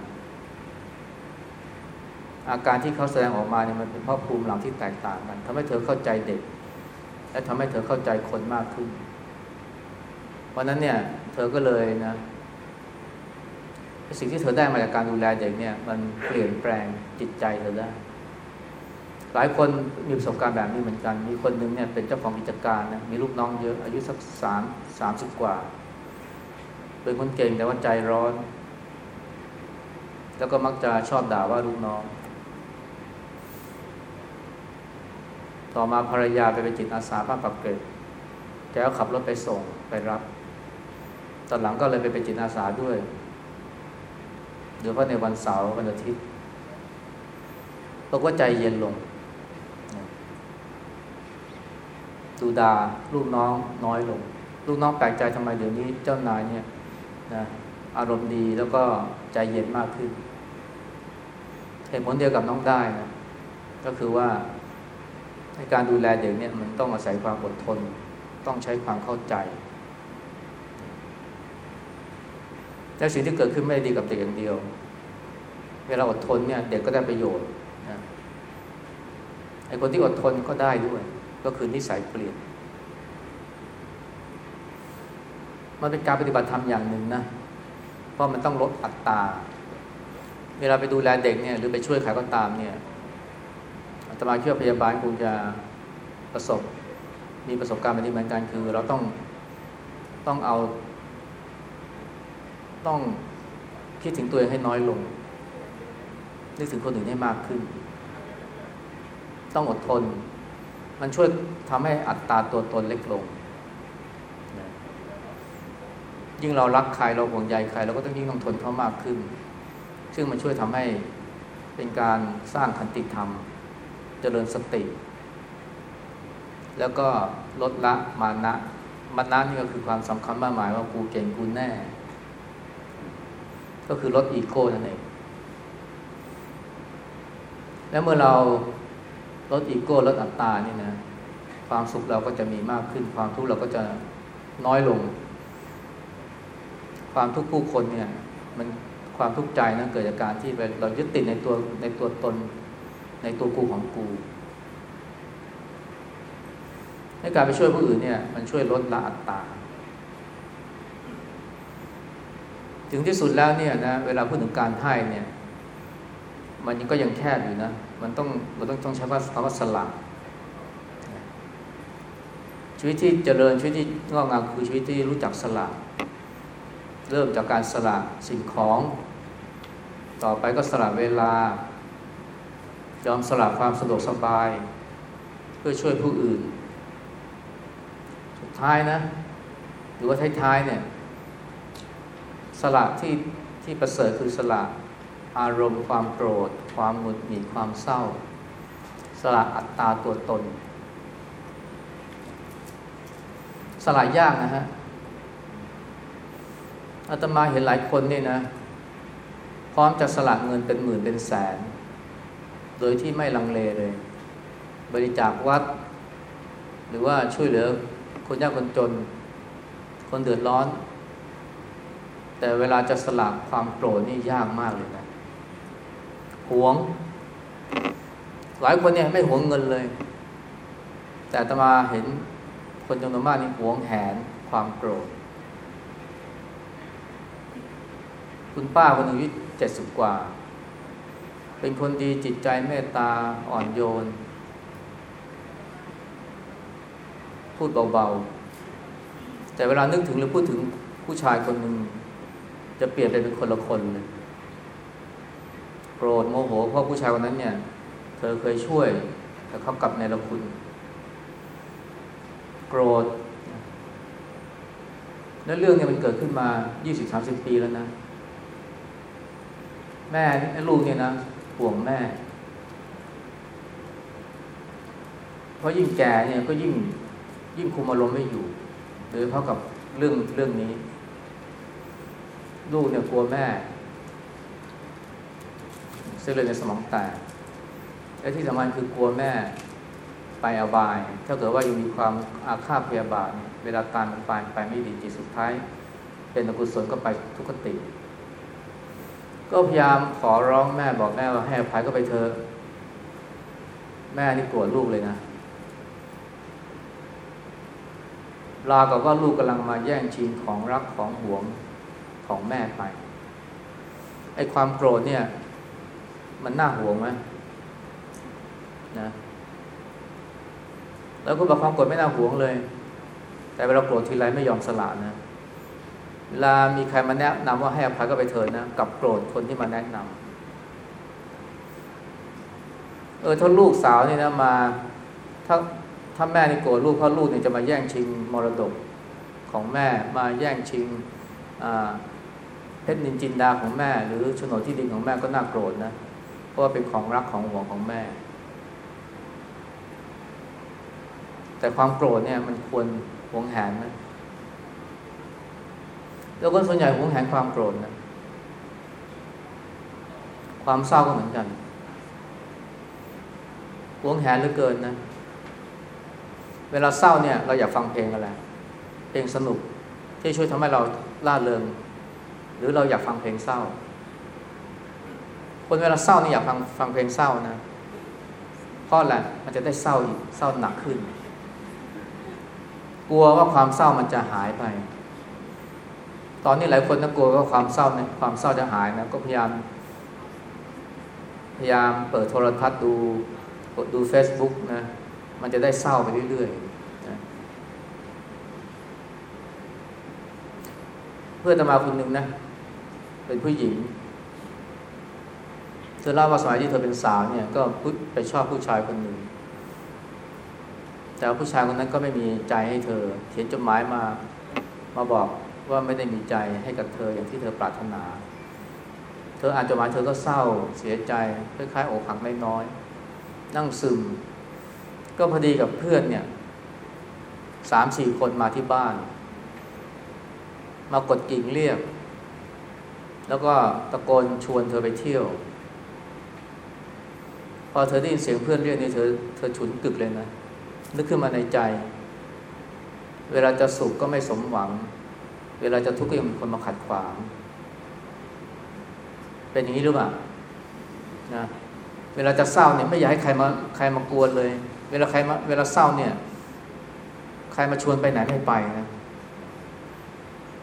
อาการที่เขาแสดงออกมาเนี่ยมันเป็นเพราะภูมิหลังที่แตกต่างกันทำให้เธอเข้าใจเด็ก และทำให้เธอเข้าใจคนมากขึ้นวันนั้นเนี่ย เธอก็เลยนะสิ่งที่เธอได้มาจากการดูแลเด็กเนี่ย มันเปลี่ยนแปลงจิตใจเธอได้ หลายคนมีประสบการณ์แบบนี้เหมือนกัน มีคนหนึ่งเนี่ยเป็นเจ้าของกิจการนะมีลูกน้องเยอะอายุสักสามสามสิบกว่า เป็นคนเก่งแต่ว่าใจร้อน แล้วก็มักจะชอบด่าว่าลูกน้อง ต่อมาภรรยาไปเป็นจิตอาสาบ้านปักเกร็ดแกก็ขับรถไปส่งไปรับ ตอนหลังก็เลยไปเป็นจิตอาสาด้วยโดยเฉพาในวันเสาร์วันอาทิตย์เราก็ใจเย็นลง ดูดาลูกน้องน้อยลง ลูกน้องแปลกใจทำไมเดี๋ยวนี้เจ้านายเนี่ยนะอารมณ์ดีแล้วก็ใจเย็นมากขึ้นเหตุผลเดียวกับน้องได้นะก็คือว่าในการดูแลเด็กเนี่ยมันต้องอาศัยความอดทน ต้องใช้ความเข้าใจแต่สิ่งที่เกิดขึ้นไม่ได้ดีกับเด็กอย่างเดียว เวลาอดทนเนี่ย เด็กก็ได้ประโยชน์นะไอ้คนที่อดทนก็ได้ด้วย ก็คือนิสัยเปลี่ยน มันเป็นการปฏิบัติธรรมอย่างหนึ่งนะ เพราะมันต้องลดอัตราเวลาไปดูแลเด็กเนี่ยหรือไปช่วยใครก็ตามเนี่ยอาตมาคิดว่าพยาบาลคงจะประสบ มีประสบการณ์แบบนี้เหมือนกันคือ เราต้องต้องเอา ต้องคิดถึงตัวเองให้น้อยลง นึกถึงคนอื่นให้มากขึ้น ต้องอดทน มันช่วยทำให้อัตราตัวตนเล็กลงยิ่งเรารักใครเราห่วงใยใครเราก็ต้องยิ่งต้องทนเขามากขึ้น ซึ่งมันช่วยทำให้เป็นการสร้างขันติธรรม เจริญสติ แล้วก็ลดละมานะมานะนี่ก็คือความสำคัญมากหมายว่ากูเก่งกูแน่ ก็คือลดอีโก้นั่นเองแล้วเมื่อเรา ลดอีโก้ลดอัตตานี่นะความสุขเราก็จะมีมากขึ้น ความทุกข์เราก็จะน้อยลง ความทุกข์ผู้คนเนี่ย มันความทุกข์ใจนะเกิดจากการที่เรายึดติดในตัวในตัวตน ในตัวกูของกูในการไปช่วยผู้อื่นเนี่ย มันช่วยลดละอัตตา ถึงที่สุดแล้วเนี่ยนะเวลาพูดถึงการให้เนี่ย มันก็ยังแคบอยู่นะ มันต้องมันต้องต้องใช้คำว่าสละชีวิตที่เจริญชีวิตที่งอกงามคือชีวิตที่รู้จักสละเริ่มจากการสละสิ่งของ ต่อไปก็สละเวลายอมสละความสะดวกสบาย เพื่อช่วยผู้อื่น สุดท้ายนะ หรือว่าท้ายๆเนี่ย สละที่ที่ประเสริฐคือสละ อารมณ์ความโกรธ ความหงุดหงิดความเศร้า สละอัตตาตัวตน สละยากนะฮะอาตมาเห็นหลายคนนี่นะ พร้อมจะสละเงินเป็นหมื่นเป็นแสน โดยที่ไม่ลังเลเลย บริจาควัด หรือว่าช่วยเหลือคนยากคนจน คนเดือดร้อน แต่เวลาจะสละความโกรธนี่ยากมากเลยนะ หวง หลายคนเนี่ยไม่หวงเงินเลย แต่ตมาเห็นคนจำนวนมากนี่หวงแหนความโกรธ คุณป้าคนหนึ่งอายุเจ็ดสิบกว่า เป็นคนดีจิตใจเมตตาอ่อนโยน พูดเบาๆ แต่เวลานึกถึงหรือพูดถึงผู้ชายคนหนึ่งจะเปลี่ยนไปเป็นคนละคนเลย โกรธโมโห เพราะผู้ชายคนนั้นเนี่ย เธอเคยช่วย แต่เขากลับในละคุณ โกรธแล้วเรื่องเนี่ยมันเกิดขึ้นมา20-30ปีแล้วนะ แม่ลูกเนี่ยนะห่วงแม่ เพราะยิ่งแก่เนี่ยก็ยิ่งยิ่งคุมอารมณ์ไม่อยู่โดยเพราะกับเรื่องเรื่องนี้ ลูกเนี่ยกลัวแม่ เส้นเลือดในสมองแตกและที่สำคัญคือกลัวแม่ไปอบาย ถ้าเกิดว่ายังมีความอาฆาตพยาบาทเวลาตายมันไปไปไม่ดีจิตสุดท้าย เป็นอกุศลก็ไปทุกขติ ก็พยายามขอร้องแม่บอกแม่ว่าให้อภัยก็ไปเธอ แม่นี่โกรธลูกเลยนะลากับว่าลูกกำลังมาแย่งชิงของรักของหวงของแม่ไปไอ้ความโกรธเนี่ย มันน่าห่วงไหมนะแล้วคุณบอกความโกรธไม่น่าห่วงเลย แต่เวลาโกรธทีไรไม่ยอมสละนะเวลามีใครมาแนะนำว่าให้อภัยก็ไปเถิดนะกับโกรธคนที่มาแนะนำเออถ้าลูกสาวนี่นะมาถ้าถ้าแม่นี่โกรธลูกเพราะลูกเนี่ยจะมาแย่งชิงมรดกของแม่มาแย่งชิงเพชรนินจินดาของแม่ หรือโฉนดที่ดินของแม่ก็น่าโกรธนะ เพราะว่าเป็นของรักของหวงของแม่ แต่ความโกรธเนี่ยมันควรหวงแหนนะแล้วคนส่วนใหญ่หวงแหนความโกรธนะความเศร้าก็เหมือนกันหวงแหนเหลือเกินนะ เวลาเศร้าเนี่ย เราอยากฟังเพลงอะไร เพลงสนุกที่ช่วยทำให้เราล่าเริง หรือเราอยากฟังเพลงเศร้า คนเวลาเศร้านี่อยากฟังฟังเพลงเศร้านะเพราะอะไรมันจะได้เศร้าอีกเศร้าหนักขึ้น กลัวว่าความเศร้ามันจะหายไป ตอนนี้หลายคนนะกลัวว่าความเศร้าเนี่ยความเศร้าจะหายนะก็พยายาม พยายามเปิดโทรทัศน์ดูกดดู Facebook นะมันจะได้เศร้าไปเรื่อยๆนะเพื่อนตมาคนหนึ่งนะ เป็นผู้หญิง ธอเล่าว่าสมัยที่เธอเป็นสาวเนี่ยก็ไปชอบผู้ชายคนหนึ่ง แต่ผู้ชายคนนั้นก็ไม่มีใจให้เธอ เขียนจดหมายมา มาบอกว่าไม่ได้มีใจให้กับเธออย่างที่เธอปรารถนา เธออ่านจดหมายเธอก็เศร้าเสียใจคล้ายๆอกหักไม่น้อยนั่งซึม ก็พอดีกับเพื่อนเนี่ยสามสี่คนมาที่บ้าน มากดกิ่งเรียก แล้วก็ตะโกนชวนเธอไปเที่ยว พอเธอได้ยินเสียงเพื่อนเรียกนี่เธอเธอฉุนกึกเลยนะนึกขึ้นมาในใจ เวลาจะสุขก็ไม่สมหวัง เวลาจะทุกข์ก็ยังมีคนมาขัดขวาง เป็นอย่างนี้หรือเปล่านะเวลาจะเศร้าเนี่ยไม่อยากให้ใครมาใครมากวนเลย เวลาใครมาเวลาเศร้าเนี่ย ใครมาชวนไปไหนไม่ไปนะ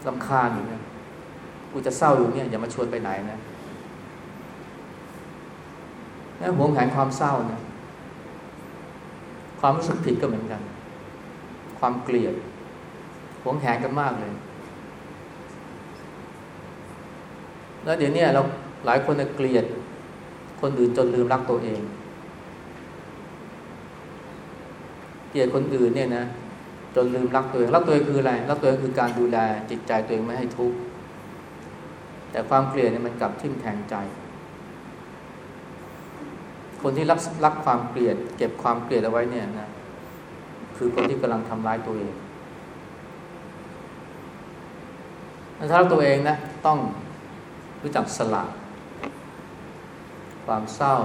ลำคาญอยู่เนี่ยกูจะเศร้าอยู่เนี่ยอย่ามาชวนไปไหนนะ นี่หวงแหนความเศร้านะความรู้สึกผิดก็เหมือนกัน ความเกลียดหวงแหนกันมากเลย แล้วเดี๋ยวนี้เราหลายคนเกลียด คนอื่นจนลืมรักตัวเอง เกลียดคนอื่นเนี่ยนะจนลืมรักตัวเอง รักตัวเองคืออะไร รักตัวเองคือการดูแลจิตใจตัวเองไม่ให้ทุกข์ แต่ความเกลียดเนี่ยมันกลับทิ่มแทงใจ คนที่รักรักความเกลียด เก็บความเกลียดเอาไว้เนี่ยนะคือคนที่กำลังทำร้ายตัวเองถ้ารักตัวเองนะต้องรู้จักสละความเศร้า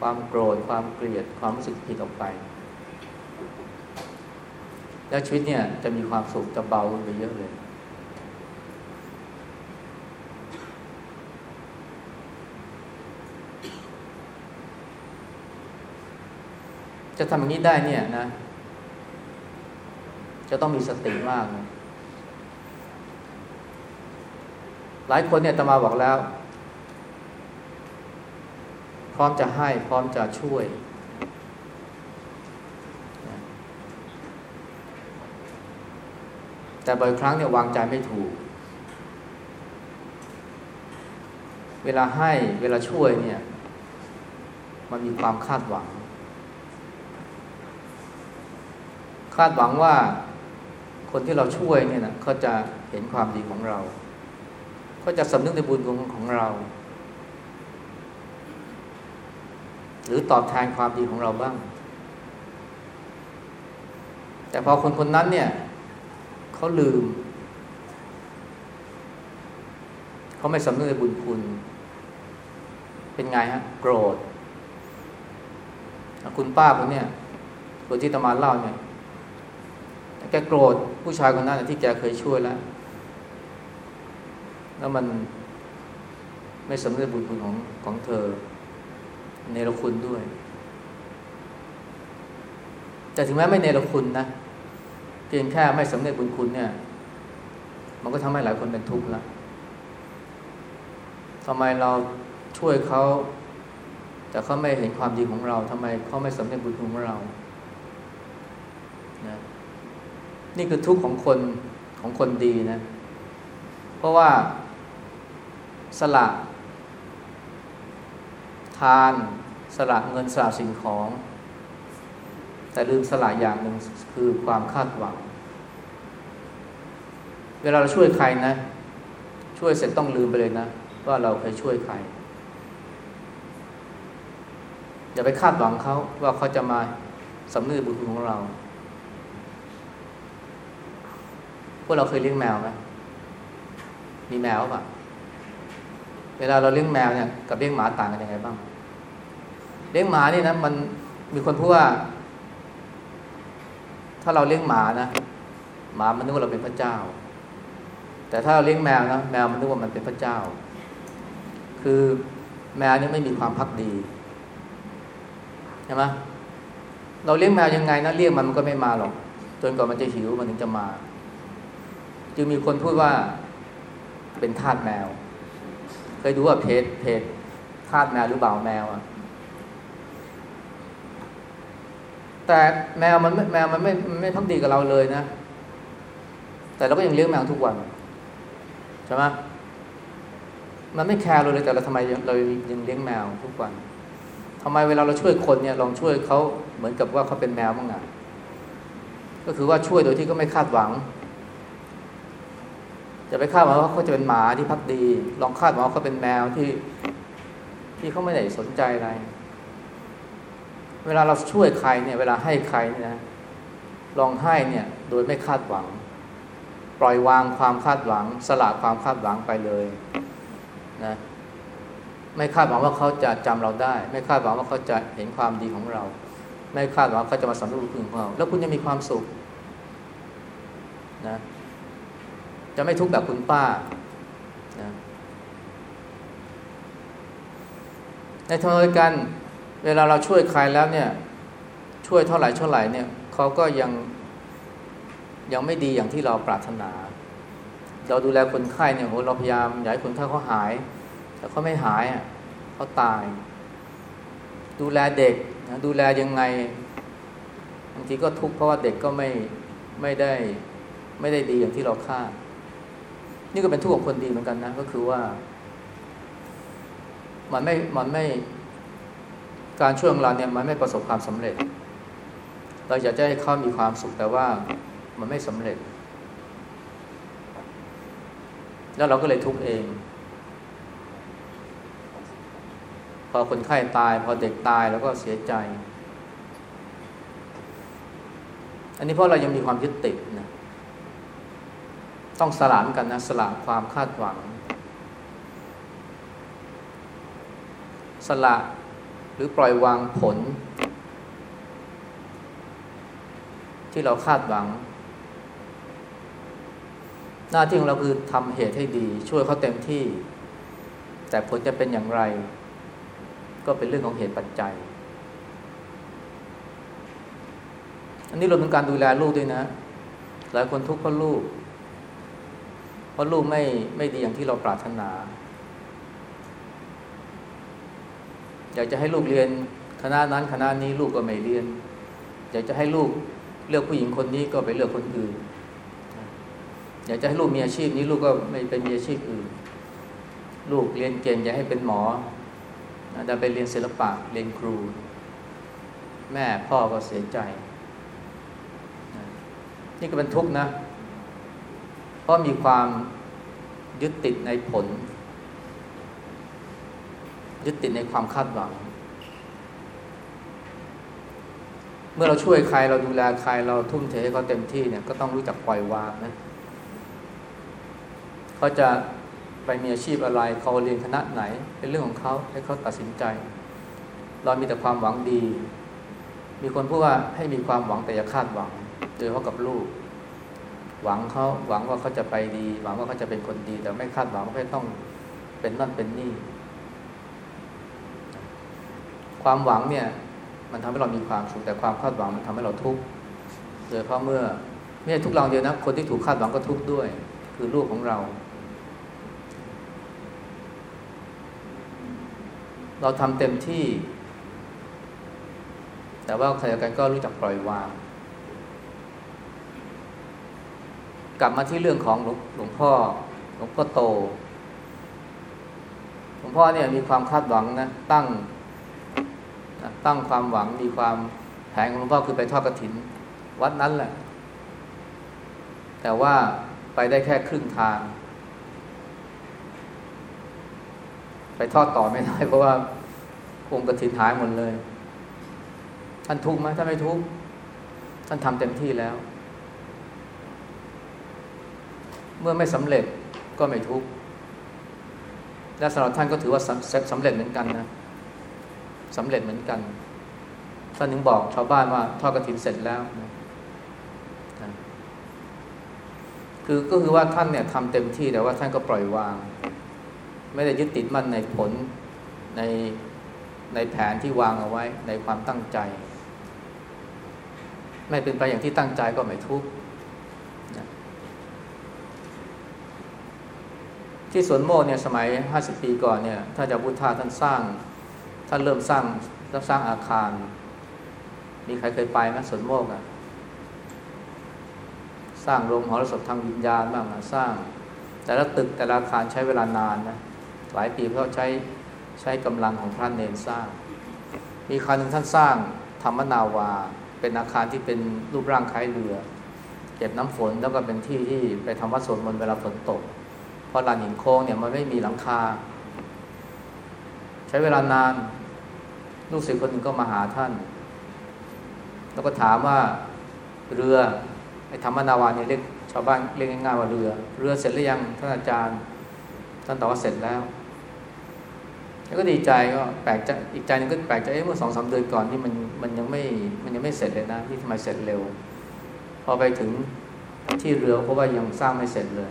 ความโกรธ ความเกลียด ความรู้สึกผิดออกไป แล้วชีวิตเนี่ยจะมีความสุขจะเบาลงไปเยอะเลย จะทำอย่างนี้ได้เนี่ยนะ จะต้องมีสติมากนะหลายคนเนี่ยตมาบอกแล้ว พร้อมจะให้พร้อมจะช่วย แต่บ่อยครั้งเนี่ยวางใจไม่ถูก เวลาให้เวลาช่วยเนี่ย มันมีความคาดหวัง คาดหวังว่าคนที่เราช่วยเนี่ยนะเขาจะเห็นความดีของเราเขาจะสำนึกในบุญของของเรา หรือตอบแทนความดีของเราบ้าง แต่พอคนคนนั้นเนี่ยเขาลืมเขาไม่สำนึกในบุญคุณ เป็นไงฮะ โกรธ คุณป้าคนเนี้ยคนที่ตมาเล่าเนี่ย แกโกรธผู้ชายคนนั้นที่แกเคยช่วยแล้ว แล้วมันไม่สำนึกบุญคุณของของเธอเนรคุณด้วย แต่ถึงแม้ไม่เนรคุณนะเพียงแค่ไม่สำเร็จบุญคุณเนี่ย มันก็ทำให้หลายคนเป็นทุกข์ละทำไมเราช่วยเขาแต่เขาไม่เห็นความดีของเราทำไมเขาไม่สำเร็จบุญคุณของเรานะ นี่คือทุกข์ของคนของคนดีนะ เพราะว่าสละทานสละเงินสละสิ่งของ แต่ลืมสละอย่างหนึ่งคือความคาดหวัง เวลาเราช่วยใครนะ ช่วยเสร็จต้องลืมไปเลยนะ ว่าเราเคยช่วยใคร อย่าไปคาดหวังเขาว่าเขาจะมาสำนึกบุญคุณของเรา พ วกเราเคยเลี้ยงแมวไหมมีแมวป่ะ เวลาเราเลี้ยงแมวเนี่ยกับเลี้ยงหมาต่างกันยังไงบ้าง เลี้ยงหมานี่นะมันมีคนพูดว่า ถ้าเราเลี้ยงหมานะหมามันนึกว่าเราเป็นพระเจ้า แต่ถ้าเราเลี้ยงแมวนะแมวมันนึกว่ามันเป็นพระเจ้า คือแมวนี่ไม่มีความพักดีใช่ไหมเราเลี้ยงแมวยังไงนะเรียกมันมันก็ไม่มาหรอก จนกว่ามันจะหิวมันถึงจะมา จึงมีคนพูดว่าเป็นทาสแมว เคยดูว่าเพจเพจทาสแมวหรือเปล่าแมวอะแต่แมวมันแมวมันไม่ไม่พักดีกับเราเลยนะ แต่เราก็ยังเลี้ยงแมวทุกวันใช่ไหมมันไม่แคร์เราเลยแต่เราทำไมเรายังเลี้ยงแมวทุกวันทำไมเวลาเราช่วยคนเนี่ยลองช่วยเขาเหมือนกับว่าเขาเป็นแมวบ้างอะก็คือว่าช่วยโดยที่ก็ไม่คาดหวัง จะไปคาดหวังว่าเขาจะเป็นหมาที่พักดี ลองคาดหวังว่าเขาเป็นแมวที่ที่เขาไม่ได้สนใจอะไร เวลาเราช่วยใครเนี่ย เวลาให้ใครเนี่ยนะลองให้เนี่ย โดยไม่คาดหวัง ปล่อยวางความคาดหวัง สละความคาดหวังไปเลยนะไม่คาดหวังว่าเขาจะจำเราได้ ไม่คาดหวังว่าเขาจะเห็นความดีของเรา ไม่คาดหวังเขาจะมาสำนึกคุณของเรา แล้วคุณจะมีความสุขนะ จะไม่ทุกข์แบบคุณป้านะในทางเดียวกัน เวลาเราช่วยใครแล้วเนี่ย ช่วยเท่าไหร่เท่าไหร่เนี่ยเขาก็ยังยังไม่ดีอย่างที่เราปรารถนา เราดูแลคนไข้เนี่ยโหเราพยายามอยากให้คนไข้เขาหาย แต่เขาไม่หายอะเขาตาย ดูแลเด็กนะดูแลยังไงบางทีก็ทุกข์เพราะว่าเด็กก็ไม่ไม่ได้ไม่ได้ดีอย่างที่เราคาด นี่ก็เป็นทุกข์ของคนดีเหมือนกันนะ ก็คือว่า มันไม่มันไม่การช่วยของเราเนี่ยมันไม่ประสบความสำเร็จ เราอยากจะให้เขามีความสุขแต่ว่ามันไม่สำเร็จ แล้วเราก็เลยทุกข์เอง พอคนไข้ตาย พอเด็กตายแล้วก็เสียใจ อันนี้เพราะเรายังมีความยึดติด ต้องสลามกันนะสละความคาดหวัง สละหรือปล่อยวางผล ที่เราคาดหวัง หน้าที่ของเราคือทำเหตุให้ดี ช่วยเขาเต็มที่ แต่ผลจะเป็นอย่างไร ก็เป็นเรื่องของเหตุปัจจัย อันนี้รวมถึงการดูแลลูกด้วยนะ หลายคนทุกข์เพราะลูก ราะลูกไม่ไม่ดีอย่างที่เราปรารถนา อยากจะให้ลูกเรียนคณะนั้นคณะนี้ลูกก็ไม่เรียน อยากจะให้ลูกเลือกผู้หญิงคนนี้ก็ไปเลือกคนอื่น อยากจะให้ลูกมีอาชีพนี้ลูกก็ไม่เป็นมีอาชีพอื่น ลูกเรียนเก่งอยากให้เป็นหมอดันไปเรียนศิลปะเรียนครู แม่พ่อก็เสียใจ นี่ก็เป็นทุกข์นะ ราะมีความยึดติดในผล ยึดติดในความคาดหวัง เมื่อเราช่วยใครเราดูแลใครเราทุ่มเทให้เขาเต็มที่เนี่ยก็ต้องรู้จักปล่อยวางนะเขาจะไปมีอาชีพอะไรเขาเรียนคณะไหน เป็นเรื่องของเขาให้เขาตัดสินใจ เรามีแต่ความหวังดี มีคนพูดว่าให้มีความหวังแต่อย่าคาดหวังโดยเฉพาะกับลูก หวังเขาหวังว่าเขาจะไปดี หวังว่าเขาจะเป็นคนดี แต่ไม่คาดหวังว่าเขาต้องเป็นนั่นเป็นนี่ ความหวังเนี่ย มันทำให้เรามีความสุขแต่ความคาดหวังมันทำให้เราทุกข์โดยเพราะเมื่อไม่ใช่ทุกเราเดียวนะคนที่ถูกคาดหวังก็ทุกข์ด้วย คือลูกของเรา เราทำเต็มที่ แต่ว่าขณะเดียวกันก็รู้จักปล่อยวาง กลับมาที่เรื่องของหลวงพ่อหลวงพ่อโต หลวงพ่อเนี่ยมีความคาดหวังนะตั้งตั้งความหวังมีความแผนของหลวงพ่อคือไปทอดกระถิน วัดนั้นแหละ แต่ว่าไปได้แค่ครึ่งทาง ไปทอดต่อไม่ได้ เพราะว่าองค์กระถินหายหมดเลย ท่านทุกข์ไหมท่านไม่ทุกข์ท่านทำเต็มที่แล้ว เมื่อไม่สำเร็จก็ไม่ทุกข์และสำหรับท่านก็ถือว่าสำเร็จเหมือนกันนะสำเร็จเหมือนกันท่านถึงบอกชาวบ้านว่าทอดกระถินเสร็จแล้วนะคือก็คือว่าท่านเนี่ยทำเต็มที่แต่ว่าท่านก็ปล่อยวาง ไม่ได้ยึดติดมั่นในผลในในแผนที่วางเอาไว้ในความตั้งใจ ไม่เป็นไปอย่างที่ตั้งใจก็ไม่ทุกข์ ที่สวนโมกเนี่ยสมัยห้าสิบปีก่อนเนี่ยถ้านจะพุทธาท่านสร้าง ท่านเริ่มสร้างรับสร้างอาคาร มีใครเคยไปไหมสวนโมกอะสร้างโรงหอรสพทางวิญญาณบ้างสร้าง แต่ละตึกแต่ละอาคารใช้เวลานานนะหลายปีเพราะใช้ใช้กำลังของพระเนรสร้าง มีครั้งหนึ่งท่านสร้างธรรมนาวา เป็นอาคารที่เป็นรูปร่างคล้ายเรือ เก็บน้ำฝนแล้วก็เป็นที่ที่ไปทำวัดสวดมนต์เวลาฝนตก พราะลานหินโค้งเนี่ยมันไม่มีหลังคา ใช้เวลานาน ลูกศิษย์คนหนึ่งก็มาหาท่าน แล้วก็ถามว่าเรือไอ้ธรรมนาวาเนี่ยเรียกชาวบ้านเรียกง่ายๆว่าเรือ เรือเสร็จหรือยังท่านอาจารย์ ท่านตอบว่าเสร็จแล้วแล้วก็ดีใจก็แปลกใจอีกใจนึงก็แปลกใจเมื่อสองสาเดือนก่อนนี่มันมันยังไม่มันยังไม่เสร็จเลยนะที่ทำไมเสร็จเร็ว พอไปถึงที่เรือเพราะว่ายังสร้างไม่เสร็จเลย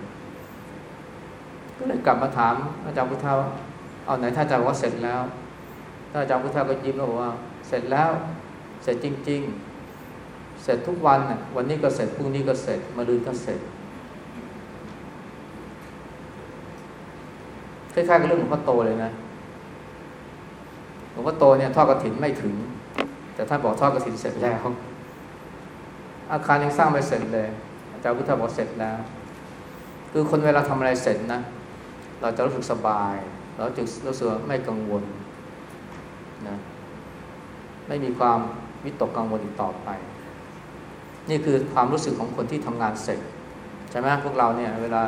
ก็เลยกลับมาถามอาจารย์พุทธาเอาไหนท่านอาจารย์ว่าเสร็จแล้วท่านอาจารย์พุทธาก็ยิ้มแล้วบอกว่า เสร็จแล้ว เสร็จจริง ๆ เสร็จทุกวันน่ะวันนี้ก็เสร็จพรุ่งนี้ก็เสร็จมะรืนก็เสร็จคล้ายๆกับเรื่องหลวงพ่อโตเลยนะหลวงพ่อโตเนี่ยทอดกระถินไม่ถึง แต่ท่านบอกทอดกระถินเสร็จแล้ว อาคารยังสร้างไม่เสร็จเลยอาจารย์พุทธบอกเสร็จแล้ว คือคนเวลาทำอะไรเสร็จนะ เราจะรู้สึกสบาย เราจะรู้สึกไม่กังวลนะไม่มีความวิตกกังวลอีกต่อไป นี่คือความรู้สึกของคนที่ทำงานเสร็จใช่ไหมพวกเราเนี่ยเวลา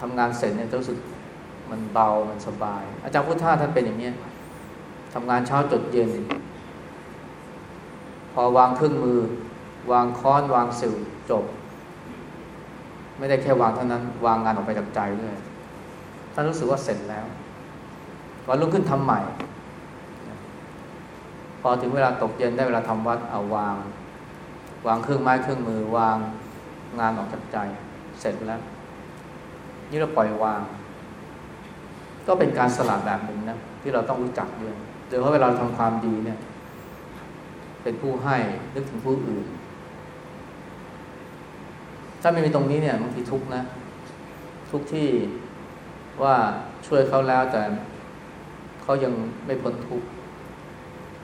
ทำงานเสร็จเนี่ยรู้สึกมันเบา มันสบาย อาจารย์พุทธาท่านเป็นอย่างนี้ทำงานเช้าจดเย็น พอวางเครื่องมือ วางค้อน วางสิวจบ ไม่ได้แค่วางเท่านั้น วางงานออกไปจากใจด้วยท่านรู้สึกว่าเสร็จแล้ว วันรุ่งขึ้นทำใหม่ พอถึงเวลาตกเย็นได้เวลาทำวัดเอาวาง วางเครื่องไม้เครื่องมือ วางงานออกจากใจ เสร็จแล้ว นี่เราปล่อยวาง ก็เป็นการสลัดแบบหนึ่งนะที่เราต้องรู้จักด้วยโดยเพราะเวลาทำความดีเนี่ย เป็นผู้ให้นึกถึงผู้อื่น ถ้าไม่มีตรงนี้เนี่ยบางทีทุกนะ ทุกที่ว่าช่วยเขาแล้วแต่เขายังไม่พ้นทุก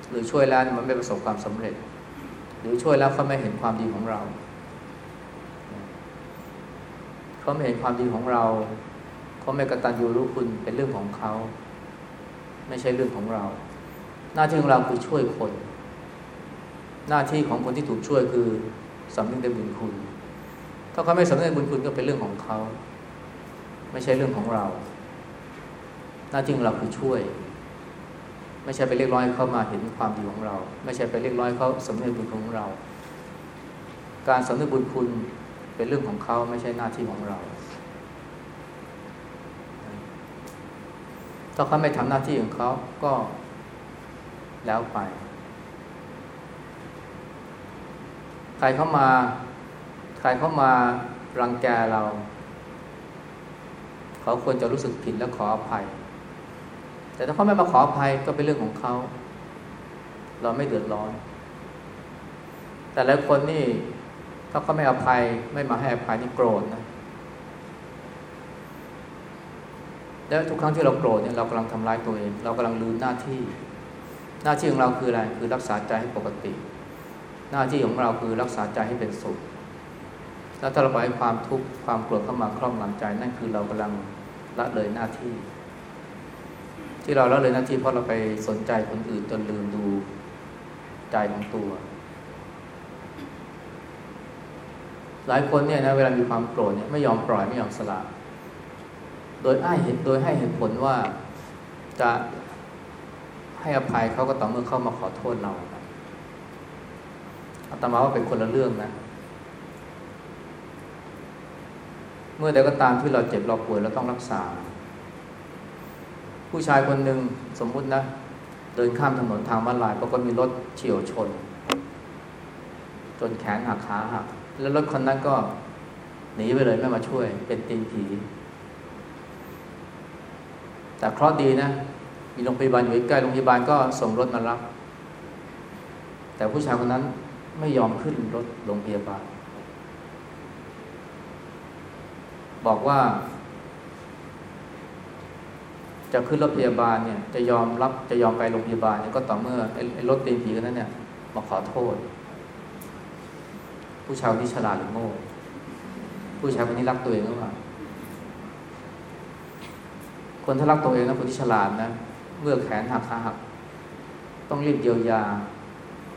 หรือช่วยแล้วมันไม่ประสบความสำเร็จ หรือช่วยแล้วเขาไม่เห็นความดีของเราเขาไม่เห็นความดีของเราเขาไม่กระตันยูรู้คุณเป็นเรื่องของเขา ไม่ใช่เรื่องของเรา หน้าที่ของเราคือช่วยคน หน้าที่ของคนที่ถูกช่วยคือสำนึกในบุญคุณ ถ้าเขาไม่สำนึกบุญคุณก็เป็นเรื่องของเขา ไม่ใช่เรื่องของเรา หน้าที่ของเราคือช่วย ไม่ใช่ไปเรียกร้องให้เขามาเห็นความดีของเรา ไม่ใช่ไปเรียกร้องให้เขาสำนึกบุญของเรา การสำนึกบุญคุณเป็นเรื่องของเขาไม่ใช่หน้าที่ของเรา ถ้าเขาไม่ทำหน้าที่ของเขาก็แล้วไป ใครเข้ามา ใครเข้ามารังแกเรา เขาควรจะรู้สึกผิดและขออภัย แต่ถ้าเขาไม่มาขออภัยก็เป็นเรื่องของเขา เราไม่เดือดร้อน แต่หลายคนนี่ถ้าเขาไม่อภัยไม่มาให้อภัยนี่โกรธนะแล้วทุกครั้งที่เราโกรธเนี่ยเรากำลังทำร้ายตัวเอง เรากำลังลืมหน้าที่ หน้าที่ของเราคืออะไรคือรักษาใจให้ปกติ หน้าที่ของเราคือรักษาใจให้เป็นสุข แล้วถ้าเราปล่อยความทุกข์ความโกรธเข้ามาครอบงำใจ นั่นคือเรากำลังละเลยหน้าที่ ที่เราละเลยหน้าที่เพราะเราไปสนใจคนอื่นจนลืมดูใจของตัว หลายคนเนี่ยนะเวลามีความโกรธเนี่ยไม่ยอมปล่อยไม่ยอมสละโดยให้เหตุโดยให้เหตุผลว่าจะให้อภัยเขาก็ต่อเมื่อเข้ามาขอโทษเราอาตมาว่าเป็นคนละเรื่องนะ เมื่อใดก็ตามที่เราเจ็บเราป่วยเราต้องรักษา ผู้ชายคนหนึ่งสมมุตินะ เดินข้ามถนนทางมาลายปรากฏมีรถเฉียวชน จนแขนหักขาหัก แล้วรถคนนั้นก็หนีไปเลยไม่มาช่วย เป็นตีนผี แต่เคราะห์ดีนะ มีโรงพยาบาลอยู่ใกล้โรงพยาบาลก็ส่งรถมารับ แต่ผู้ชายคนนั้นไม่ยอมขึ้นรถโรงพยาบาล บอกว่า จะขึ้นรถพยาบาลเนี่ย จะยอมรับจะยอมไปโรงพยาบาลเนี่ยก็ต่อเมื่อไอ้รถตีนผีคนนั้นเนี่ยมาขอโทษ ผู้ชายที่ฉลาดหรือโง่ผู้ชายคนนี้รักตัวเองหรือเปล่าคนที่รักตัวเองนะคนที่ฉลาดนะเมื่อแขนหักขาหัก ต้องรีบเยียวยา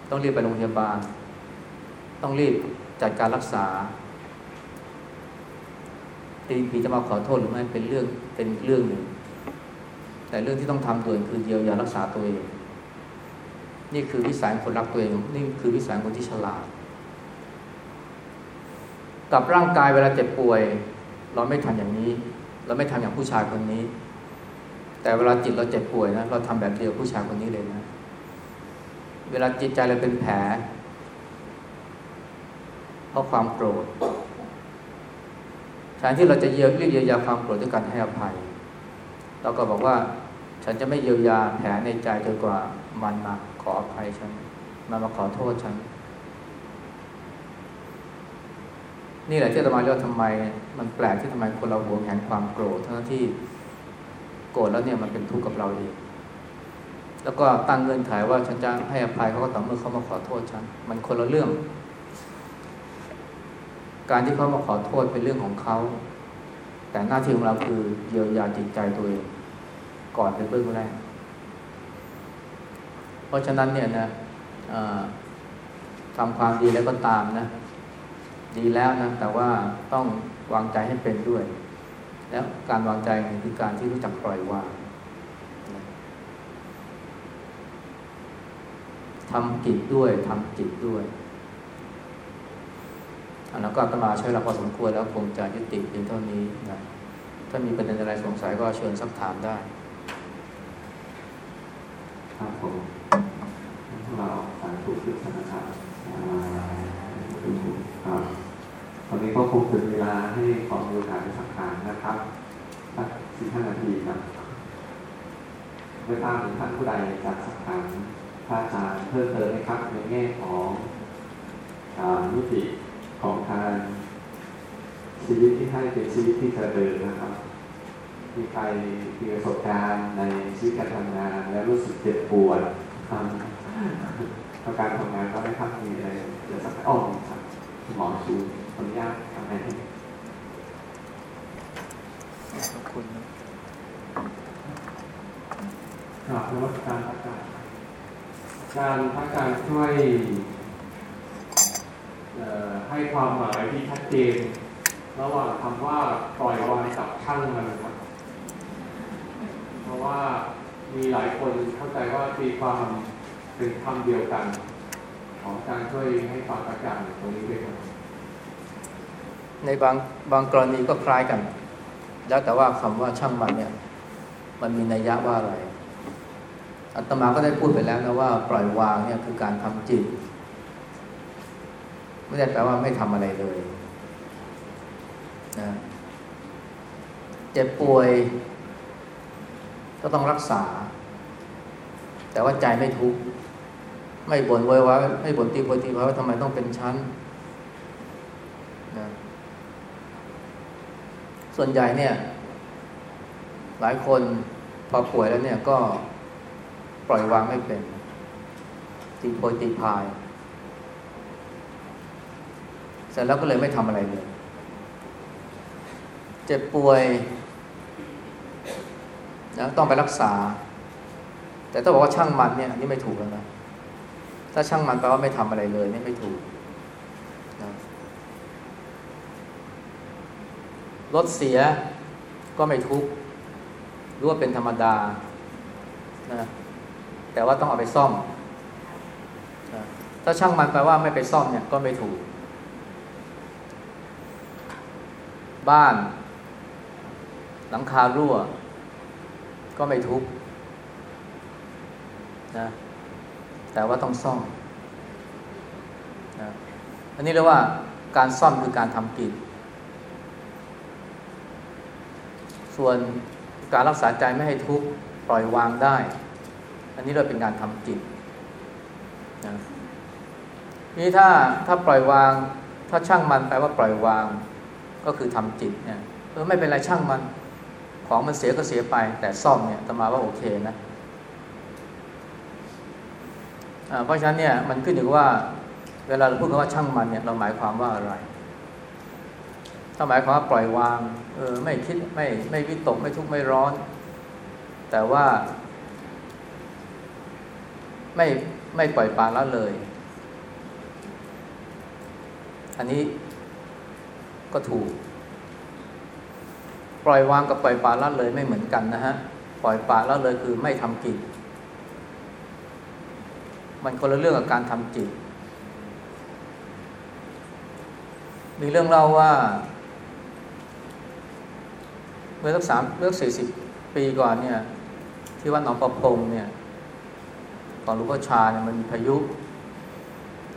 ต้องรีบไปโรงพยาบาล ต้องรีบจัดการรักษา ตีผีจะมาขอโทษหรือไม่เป็นเรื่องเป็นเรื่องหนึ่ง แต่เรื่องที่ต้องทำด่วนคือเยียวยารักษาตัวเอง นี่คือวิสัยคนรักตัวเอง นี่คือวิสัยคนที่ฉลาด กับร่างกายเวลาเจ็บป่วย เราไม่ทำอย่างนี้ เราไม่ทำอย่างผู้ชายคนนี้ แต่เวลาจิตเราเจ็บป่วยนะเราทำแบบเดียวผู้ชายคนนี้เลยนะ เวลาจิตใจเราเป็นแผล เพราะความโกรธ นที่เราจะเยียวยเยียวยาความโกรธด้วยการให้อภัย เราก็บอกว่าฉันจะไม่เยียวยาแผลในใจจนกว่ามันมาขออภัยฉันมันมาขอโทษฉัน นี่แหละที่ธรรมาเรียกว่าทำไม มันแปลกที่ทำไมคนเราหวงแหนความโกรธทั้งที่โกรธแล้วเนี่ยมันเป็นทุกข์กับเราเองแล้วก็ตั้งเงื่อนไขว่าฉันจะให้อภัยเขาก็ต่อเมื่อเขามาขอโทษฉัน มันคนละเรื่อง การที่เขามาขอโทษเป็นเรื่องของเขา แต่หน้าที่ของเราคือเยียวยาจิตใจตัวเองก่อนเป็นเบื้องแรก เพราะฉะนั้นเนี่ยนะทำความดีแล้วก็ตามนะ ดีแล้วนะ แต่ว่าต้องวางใจให้เป็นด้วย แล้วการวางใจคือการที่รู้จักปล่อยวางทำกิจด้วยทำจิตด้วย อันนั้นก็ตมาใช้เวลาพอสมควรแล้วคงจะยุติเพียงเท่านี้นะถ้ามีประเด็นอะไรสงสัยก็เชิญสักถามได้ ครับผมเราสารถูกพิจารณาครับตอนนี้ก็คงถึงเวลาให้ความรู้การสักถามนะครับสักสิบห้านาทีครับไม่ทราบถึงท่านผู้ใดจะสักถามพระอาจารย์เพิ่มเติมไหมครับ ในแง่ของมิติ ของการชีวิตที่ให้เป็นชีวิตที่เจริญนะครับ มีใครมีประสบการณ์ในชีวิตการทำงาน แล้วรู้สึกเจ็บปวดทำการทำงานก็ไม่ทักมีอะไรเดี๋ยวสักอ้อมครับหมอชูขออนุญาตทำให้ขอบคุณครับนวัตการพักการการพักการช่วย ให้ความหมายที่ชัดเจน ระหว่างคำว่าปล่อยวางกับช่างมันครับ เพราะว่ามีหลายคนเข้าใจว่าตีความเป็นคำเดียวกัน ของการช่วยให้ความกระจ่างตรงนี้ด้วยครับในบางบางกรณีก็คล้ายกัน แล้วแต่ว่าคำว่าช่างมันเนี่ย มันมีนัยยะว่าอะไรอัตมาก็ได้พูดไปแล้วนะว่าปล่อยวางเนี่ยคือการทำจิต ไม่ได้แปลว่าไม่ทำอะไรเลยนะเจ็บป่วย ก็ต้องรักษา แต่ว่าใจไม่ทุกข์ไม่บ่นไว้ว่าไม่บ่นตีโพยตีพายว่าทำไมต้องเป็นชั้นนะส่วนใหญ่เนี่ย หลายคนพอป่วยแล้วเนี่ยก็ปล่อยวางไม่เป็นตีโพยตีพาย สร็จแล้วก็เลยไม่ทำอะไรเลย เจ็บป่วยนะต้องไปรักษา แต่ต้องบอกว่าช่างมันเนี่ยนี่ไม่ถูกแล้วนะถ้าช่างมันแปลว่าไม่ทำอะไรเลยนี่ไม่ถูกนะรถเสียก็ไม่ทุกข์รู้ว่าเป็นธรรมดานะแต่ว่าต้องเอาไปซ่อม ถ้าช่างมันแปลว่าไม่ไปซ่อมเนี่ยก็ไม่ถูก บ้าน หลังคารั่ว ก็ไม่ทุกนะแต่ว่าต้องซ่อมนะอันนี้เรียกว่าการซ่อมคือการทำกิจส่วนการรักษาใจไม่ให้ทุกข์ปล่อยวางได้ อันนี้เราเป็นการทำจิตนะนี่ถ้าถ้าปล่อยวาง ถ้าช่างมันแปลว่าปล่อยวาง ก็คือทำจิตเนี่ยเออไม่เป็นไรช่างมัน ของมันเสียก็เสียไป แต่ซ่อมเนี่ยตมาว่าโอเคนะเพราะฉะนั้นเนี่ยมันขึ้นอยู่ว่าเวลาเราพูดคำว่าช่างมันเนี่ยเราหมายความว่าอะไร ถ้าหมายความว่าปล่อยวางเออไม่คิดไม่ไม่วิตกไม่ทุกข์ไม่ร้อน แต่ว่าไม่ไม่ปล่อยปละละเลย อันนี้ ก็ถูก ปล่อยวางกับปล่อยปละละเลยไม่เหมือนกันนะฮะ ปล่อยปละละเลยคือไม่ทำกิจ มันคนละเรื่องกับการทำจิต มีเรื่องเล่าว่า เมื่อสักสามเมื่อสี่สิบปีก่อนเนี่ย ที่วัดหนองประพงเนี่ยก่อนหลวงพ่อชาเนี่ยมันมีพายุ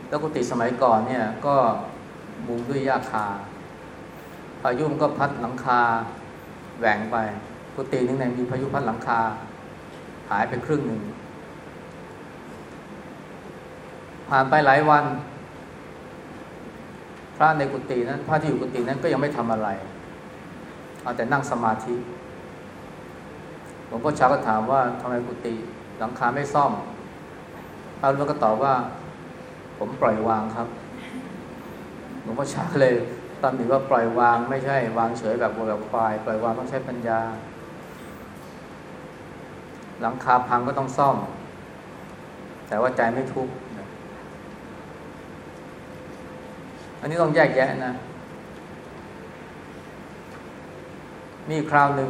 แล้วกุฏิสมัยก่อนเนี่ยก็มุงด้วยหญ้าคา พายุมันก็พัดหลังคาแหว่งไปกุฏินึงเนี่ยมีพายุพัดหลังคา หายไปครึ่งหนึ่ง ผ่านไปหลายวัน พระในกุฏินั้น พระที่อยู่กุฏินั้นก็ยังไม่ทำอะไรเอาแต่นั่งสมาธิหลวงพ่อชาก็ถามว่าทำไมกุฏิหลังคาไม่ซ่อมพระรูปก็ตอบว่า ผมปล่อยวางครับหลวงพ่อชาเลย ตำหนิว่าปล่อยวางไม่ใช่ วางเฉยแบบวัวแบบควาย ปล่อยวางต้องใช้ปัญญา หลังคาพังก็ต้องซ่อม แต่ว่าใจไม่ทุกข์อันนี้ต้องแยกแยะนะ มีคราวหนึ่ง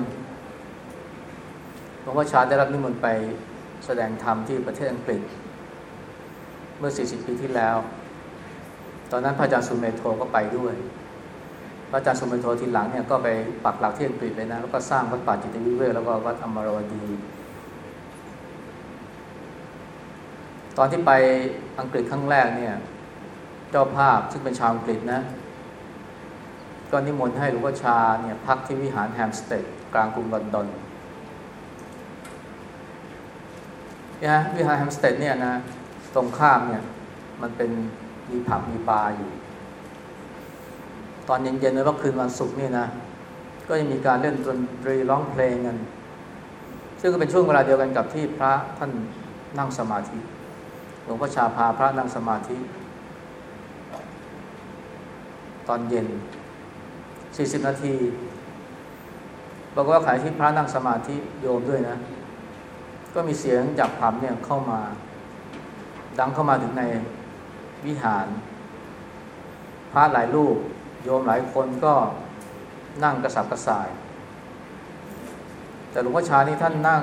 หลวงพ่อชาได้รับนิมนต์ไปแสดงธรรมที่ประเทศอังกฤษ เมื่อ 40 ปีที่แล้ว ตอนนั้นพระอาจารย์สุเมโทก็ไปด้วย พระอาจารย์สุเมโททีหลังเนี่ยก็ไปปักหลักที่อังกฤษเลยนะ แล้วก็สร้างวัดป่าจิตวิเวกแล้วก็วัดอมรวดี ตอนที่ไปอังกฤษครั้งแรกเนี่ย เจ้าภาพซึ่งเป็นชาวอังกฤษนะ ก็นิมนต์ให้หลวงพ่อชาเนี่ยพักที่วิหารแฮมสเตดกลางกรุงลอนดอนนี่ฮะวิหารแฮมสเตดเนี่ยนะ ตรงข้ามเนี่ย มันเป็นมีผับมีบาร์อยู่ ตอนเย็นๆในวันคืนวันศุกร์นี่นะ ก็ยังมีการเล่นดนตรีร้องเพลงกัน ซึ่งก็เป็นช่วงเวลาเดียวกันกับที่พระท่านนั่งสมาธิ หลวงพ่อชาพาพระนั่งสมาธิ ตอนเย็น 40 นาทีบอกว่าขายที่พระนั่งสมาธิโยมด้วยนะ ก็มีเสียงจากผับเนี่ยเข้ามา ดังเข้ามาถึงในวิหาร พระหลายรูป โยมหลายคนก็นั่งกระสับกระส่าย แต่หลวงพ่อชานี่ท่านนั่ง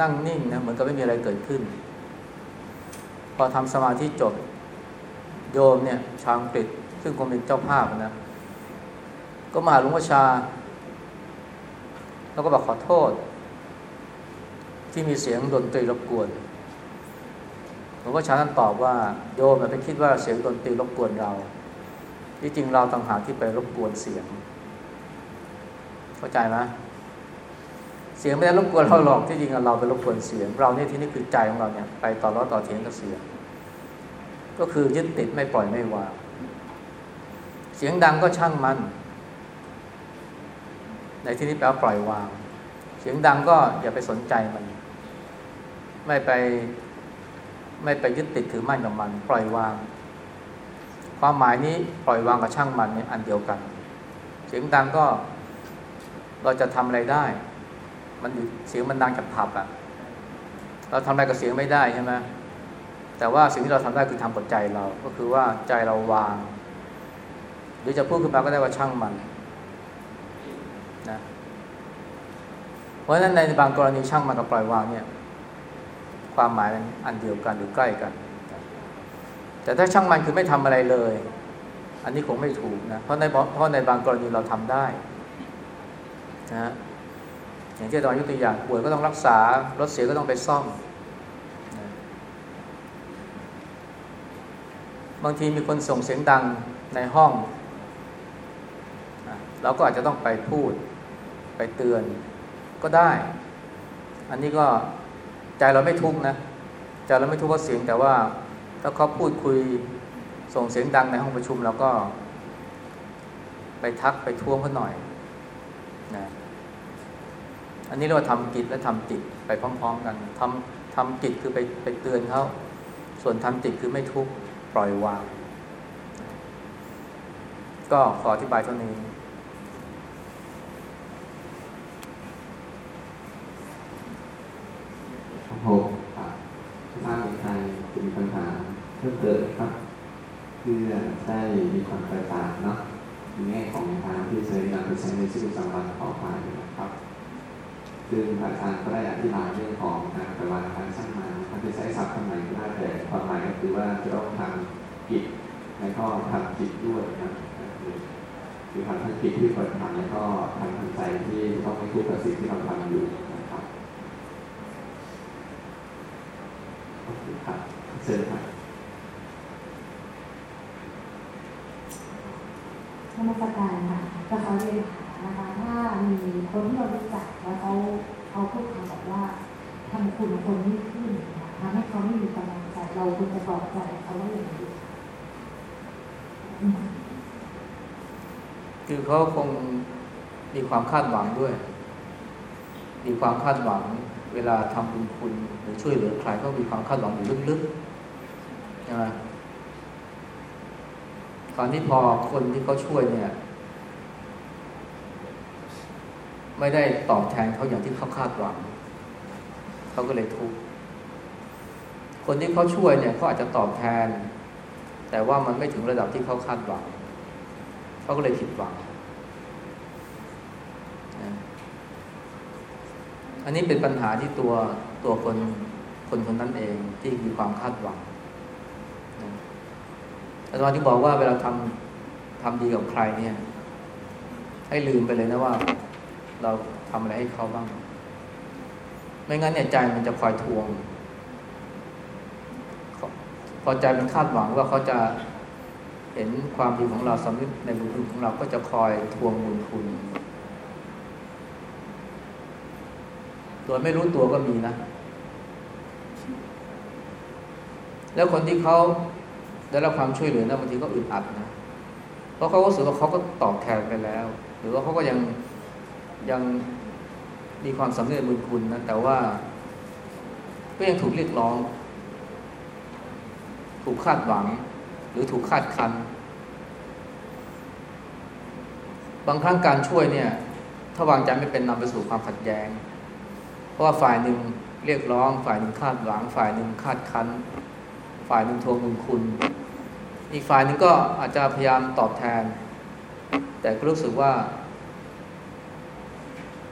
นั่งนิ่งนะเหมือนกับไม่มีอะไรเกิดขึ้น พอทำสมาธิจบ โยมเนี่ยชาวอังกฤษซึ่งคงเป็นเจ้าภาพนะก็มาหลวงพ่อชา แล้วก็บอกขอโทษ ที่มีเสียงดนตรีรบกวนหลวงพ่อชาท่านตอบว่า โยมไปคิดว่าเสียงดนตรีรบกวนเรา ที่จริงเราต่างหากที่ไปรบกวนเสียง เข้าใจไหมเสียงไม่ได้รบกวนเราหรอกที่จริงเราไปรบกวนเสียง เราเนี่ยที่นี่คือใจของเราเนี่ยไปต่อร้อต่อเทียงกับเสียง ก็คือยึดติดไม่ปล่อยไม่วางเสียงดังก็ช่างมัน ในที่นี้แปลว่าปล่อยวาง เสียงดังก็อย่าไปสนใจมัน ไม่ไป ไม่ไปยึดติดถือมั่นกับมัน ปล่อยวาง ความหมายนี้ปล่อยวางกับช่างมันเนี่ยอันเดียวกัน เสียงดังก็เราจะทำอะไรได้ มันเสียงมันดังจากผับอะเราทำอะไรกับเสียงไม่ได้ใช่ไหมแต่ว่าสิ่งที่เราทำได้คือทำกับใจเรา ก็คือว่าใจเราวาง หรือจะพูดขึ้นมาก็ได้ว่าช่างมันนะเพราะฉะนั้นในบางกรณีช่างมันกับปล่อยวางเนี่ย ความหมายมันอันเดียวกันหรือใกล้กัน แต่ถ้าช่างมันคือไม่ทำอะไรเลย อันนี้คงไม่ถูกนะ เพราะในเพราะในบางกรณีเราทำได้นะอย่างที่ตอนยุติอย่างป่วยก็ต้องรักษารถเสียก็ต้องไปซ่อมนะบางทีมีคนส่งเสียงดังในห้องนะเราก็อาจจะต้องไปพูดไปเตือนก็ได้ อันนี้ก็ใจเราไม่ทุกข์นะใจเราไม่ทุกข์เพราะเสียงแต่ว่า ถ้าเขาพูดคุยส่งเสียงดังในห้องประชุมเราก็ ไปทักไปท้วงเขาหน่อยนะอันนี้เรียกว่าทำกิจและทำจิตไปพร้อม ๆ กันทำทำกิจคือไปไปเตือนเขาส่วนทำจิตคือไม่ทุกข์ปล่อยวาง ก็ขออธิบายเท่านี้ครับผมถ้ามีใครจะมีปัญหาเพิ่มเติมครับ เพื่อได้มีความกระจ่างเนาะในแง่ของทางที่จะนำไปใช้ในชีวิตประจำวันต่อไปนะครับซึ่งอาจารย์ก็ได้อธิบายเรื่องของการปฏิบัติการสร้างมาท่านจะใช้ศัพท์คำไหนก็ได้แต่ความหมายก็คือว่าจะต้องทำกิจแล้วก็ทำจิตด้วยนะคือทำทั้งกิจที่ควรทำแล้วก็ทำทั้งใจที่ต้องไม่ทุกข์กับสิ่งที่เราทำอยู่นะครับโอเคครับเชิญครับ นมัสการค่ะจะขอเรียนถามนะคะถ้ามีคนที่เรารู้จักแล้วเขาเขาพูดคำบอกว่าทำคุณคนนี้ขึ้นทำให้เขาไม่มีกำลังใจเราควรจะปลอบใจเขาว่าอย่างไรดีอืมคือเขาคงมีความคาดหวังด้วย มีความคาดหวัง เวลาทำบุญคุณหรือช่วยเหลือใครก็มีความคาดหวังอยู่ลึกๆใช่ไหม ตอนที่พอคนที่เขาช่วยเนี่ย ไม่ได้ตอบแทนเขาอย่างที่เขาคาดหวัง เขาก็เลยทุกข์คนที่เขาช่วยเนี่ยเขาอาจจะตอบแทน แต่ว่ามันไม่ถึงระดับที่เขาคาดหวัง เขาก็เลยผิดหวัง อันนี้เป็นปัญหาที่ตัวตัวคนคนคนนั้นเองที่มีความคาดหวัง อาจารย์ที่บอกว่าเวลาทำทำดีกับใครเนี่ย ให้ลืมไปเลยนะว่า เราทำอะไรให้เขาบ้าง ไม่งั้นเนี่ยใจมันจะคอยทวง พอใจมันคาดหวังว่าเขาจะเห็นความดีของเราสำนึกในบุญคุณของเราก็จะคอยทวงบุญคุณโดยไม่รู้ตัวก็มีนะ แล้วคนที่เขา ได้รับความช่วยเหลือนะบางทีก็อึดอัดนะเพราะเขาก็รู้สึกว่าเขาก็ตอบแทนไปแล้ว หรือว่าเขาก็ยังยังมีความสำเร็จบุญคุณนะแต่ว่า ก็ยังถูกเรียกร้อง ถูกคาดหวัง หรือถูกคาดคันบางครั้งการช่วยเนี่ย ถ้าวางใจไม่เป็นนำไปสู่ความขัดแย้ง เพราะว่าฝ่ายหนึ่งเรียกร้อง ฝ่ายหนึ่งคาดหวัง ฝ่ายหนึ่งคาดคันฝ่ายหนึ่งทวงบุญคุณ อีกฝ่ายหนึ่งก็อาจจะพยายามตอบแทน แต่ก็รู้สึกว่า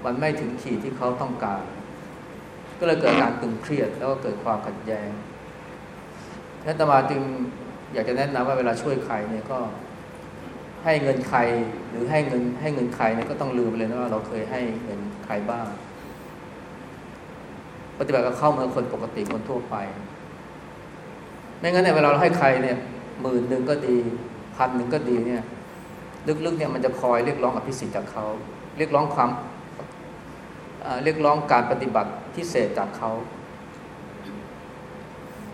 มันไม่ถึงขีดที่เขาต้องการ ก็เลยเกิดการตึงเครียดแล้วก็เกิดความขัดแย้งท่านตมาจึงอยากจะแนะนำว่าเวลาช่วยใครเนี่ยก็ให้เงินใครหรือให้เงินให้เงินใครเนี่ยก็ต้องลืมไปเลยนะว่าเราเคยให้เงินใครบ้าง ปฏิบัติกับเข้าเมื่อคนปกติคนทั่วไป ไม่งั้นเนี่ยเวลาเราให้ใครเนี่ย หมื่นหนึ่งก็ดีพันหนึ่งก็ดีเนี่ย ลึกๆเนี่ยมันจะคอยเรียกร้องอภิสิทธิ์จากเขาเรียกร้องความเรียกร้องการปฏิบัติพิเศษจากเขา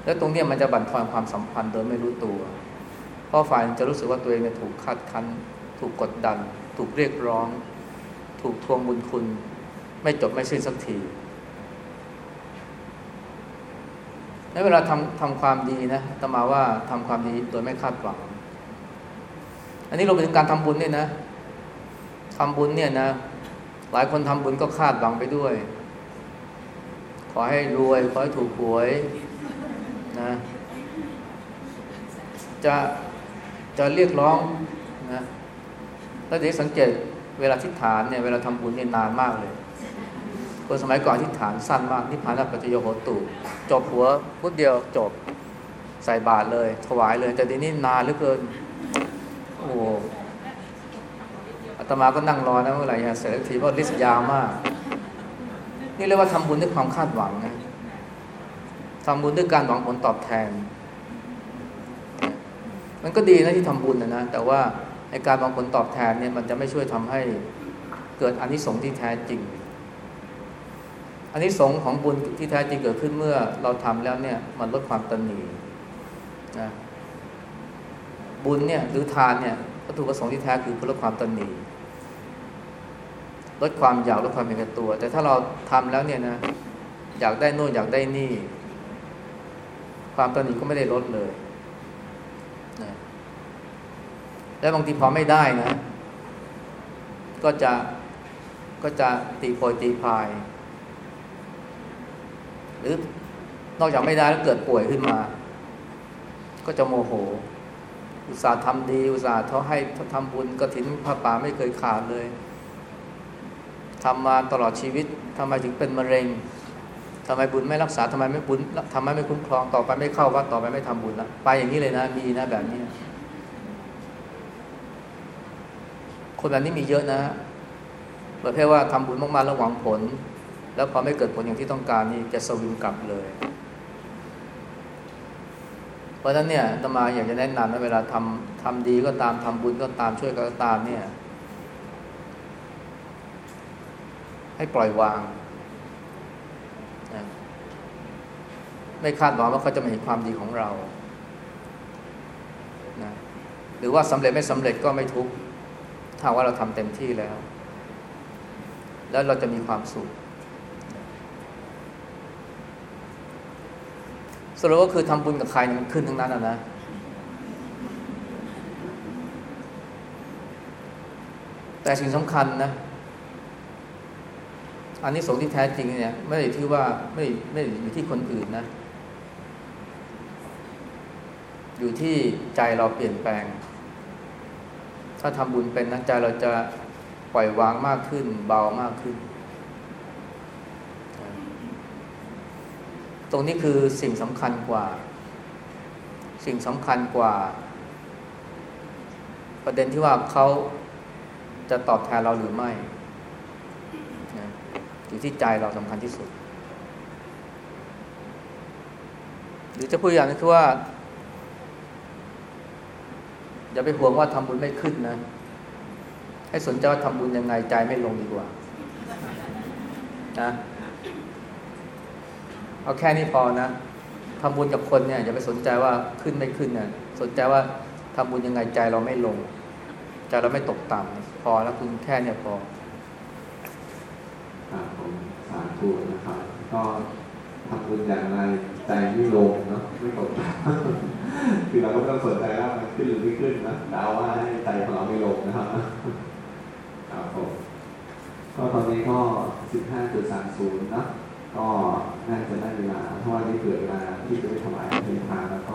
แล้วตรงนี้มันจะบั่นทอนความสัมพันธ์โดยไม่รู้ตัว เพราะฝ่ายจะรู้สึกว่าตัวเองเนี่ยถูกคัดคั้น ถูกกดดัน ถูกเรียกร้อง ถูกทวงบุญคุณ ไม่จบไม่สิ้นสักที ในเวลาทำทำความดีนะตมาว่าทำความดีโดยไม่คาดหวัง อันนี้เราเป็นการทำบุญเนี่ยนะทำบุญเนี่ยนะ หลายคนทำบุญก็คาดหวังไปด้วย ขอให้รวย ขอให้ถูกหวยนะ จะจะเรียกร้องนะแล้วเดี๋ยวสังเกตเวลาทิฏฐานเนี่ยเวลาทำบุญเนี่ยนานมากเลย คนสมัยก่อนที่ฐานสั้นมากนิพพานปัจโยโหตุจบหัวพุทเดียวจบใส่บาตรเลย ถวายเลย แต่ทีนี้นานเหลือเกิน โอ้โหอาตมาก็นั่งรอนะเมื่อไหร่จะเสร็จทีเพราะลิสต์ยาวมาก นี่เรียกว่าทำบุญด้วยความคาดหวังนะทำบุญด้วยการหวังผลตอบแทน มันก็ดีนะที่ทำบุญนะนะแต่ว่าไอการหวังผลตอบแทนเนี่ยมันจะไม่ช่วยทำให้เกิดอนิสงส์ที่แท้จริง อานิสงส์ของบุญที่แท้จริงเกิดขึ้นเมื่อเราทำแล้วเนี่ยมันลดความตนหนีนะบุญเนี่ยหรือทานเนี่ยวัตถุประสงค์ที่แท้คือเพื่อลดความตนหนีลดความอยากลดความเป็นแก่ตัว แต่ถ้าเราทำแล้วเนี่ยนะอยากได้โน่นอยากได้นี่ ความตนหนีก็ไม่ได้ลดเลยนะและบางทีพอไม่ได้นะ ก็จะก็จะตีโพยตีพาย หรือนอกจากไม่ได้แล้วเกิดป่วยขึ้นมา ก็จะโมโห อุตส่าห์ทำดี อุตส่าห์เขาให้ทำบุญกระถินพระป่าไม่เคยขาดเลยทำมาตลอดชีวิตทำไมถึงเป็นมะเร็งทำไมบุญไม่รักษาทำไมไม่บุญทำไมไม่คุ้มครองต่อไปไม่เข้าวัดต่อไปไม่ทำบุญละไปอย่างนี้เลยนะ มีนะแบบนี้ คนแบบนี้มีเยอะนะประเภทว่าทำบุญมากๆแล้วหวังผล แล้วพอไม่เกิดผลอย่างที่ต้องการนี่จะสวิงกลับเลย เพราะฉะนั้นเนี่ยอาตมาอยากจะแนะนำว่าเวลาทำทำดีก็ตามทำบุญก็ตามช่วยก็ตามเนี่ย ให้ปล่อยวางนะไม่คาดหวังว่าเขาจะมาเห็นความดีของเรานะหรือว่าสำเร็จไม่สำเร็จก็ไม่ทุกข์ถ้าว่าเราทำเต็มที่แล้ว แล้วเราจะมีความสุข สรุปก็คือทำบุญกับใครเนี่ยมันขึ้นทั้งนั้นนะนะแต่สิ่งสำคัญนะอันนี้สงที่แท้จริงเนี่ย ไม่ได้ที่ว่าไม่ไม่ได้อยู่ที่คนอื่นนะ อยู่ที่ใจเราเปลี่ยนแปลง ถ้าทำบุญเป็นนะใจเราจะปล่อยวางมากขึ้น เบามากขึ้น ตรงนี้คือสิ่งสำคัญกว่า สิ่งสำคัญกว่า ประเด็นที่ว่าเขาจะตอบแทนเราหรือไม่นะอยู่ที่ใจเราสำคัญที่สุด หรือจะพูดอย่างนี้คือว่า อย่าไปห่วงว่าทำบุญไม่ขึ้นนะ ให้สนใจว่าทำบุญยังไงใจไม่ลงดีกว่า นะ เอาแค่นี้พอนะทำบุญกับคนเนี่ยอย่าไปสนใจว่าขึ้นไม่ขึ้นเนี่ยสนใจว่าทำบุญยังไงใจเราไม่ลง ใจเราไม่ตกต่ำพอแล้วคุณแค่เนี่ยพอครับผมสาธุนะครับก็ทำบุญอย่างไรใจไม่ลงเนาะไม่ตกต่ำคือเราก็ไม่ต้องสนใจว่ามันขึ้นหรือไม่ขึ้นนะแต่เอาว่าให้ใจของเราไม่ลงนะครับครับผมก็ตอนนี้ก็15.30นะ ก็น่าจะได้เวลาเพราะว่านี่เกิดเวลาที่จะไปถวายเพลงทานแล้วก็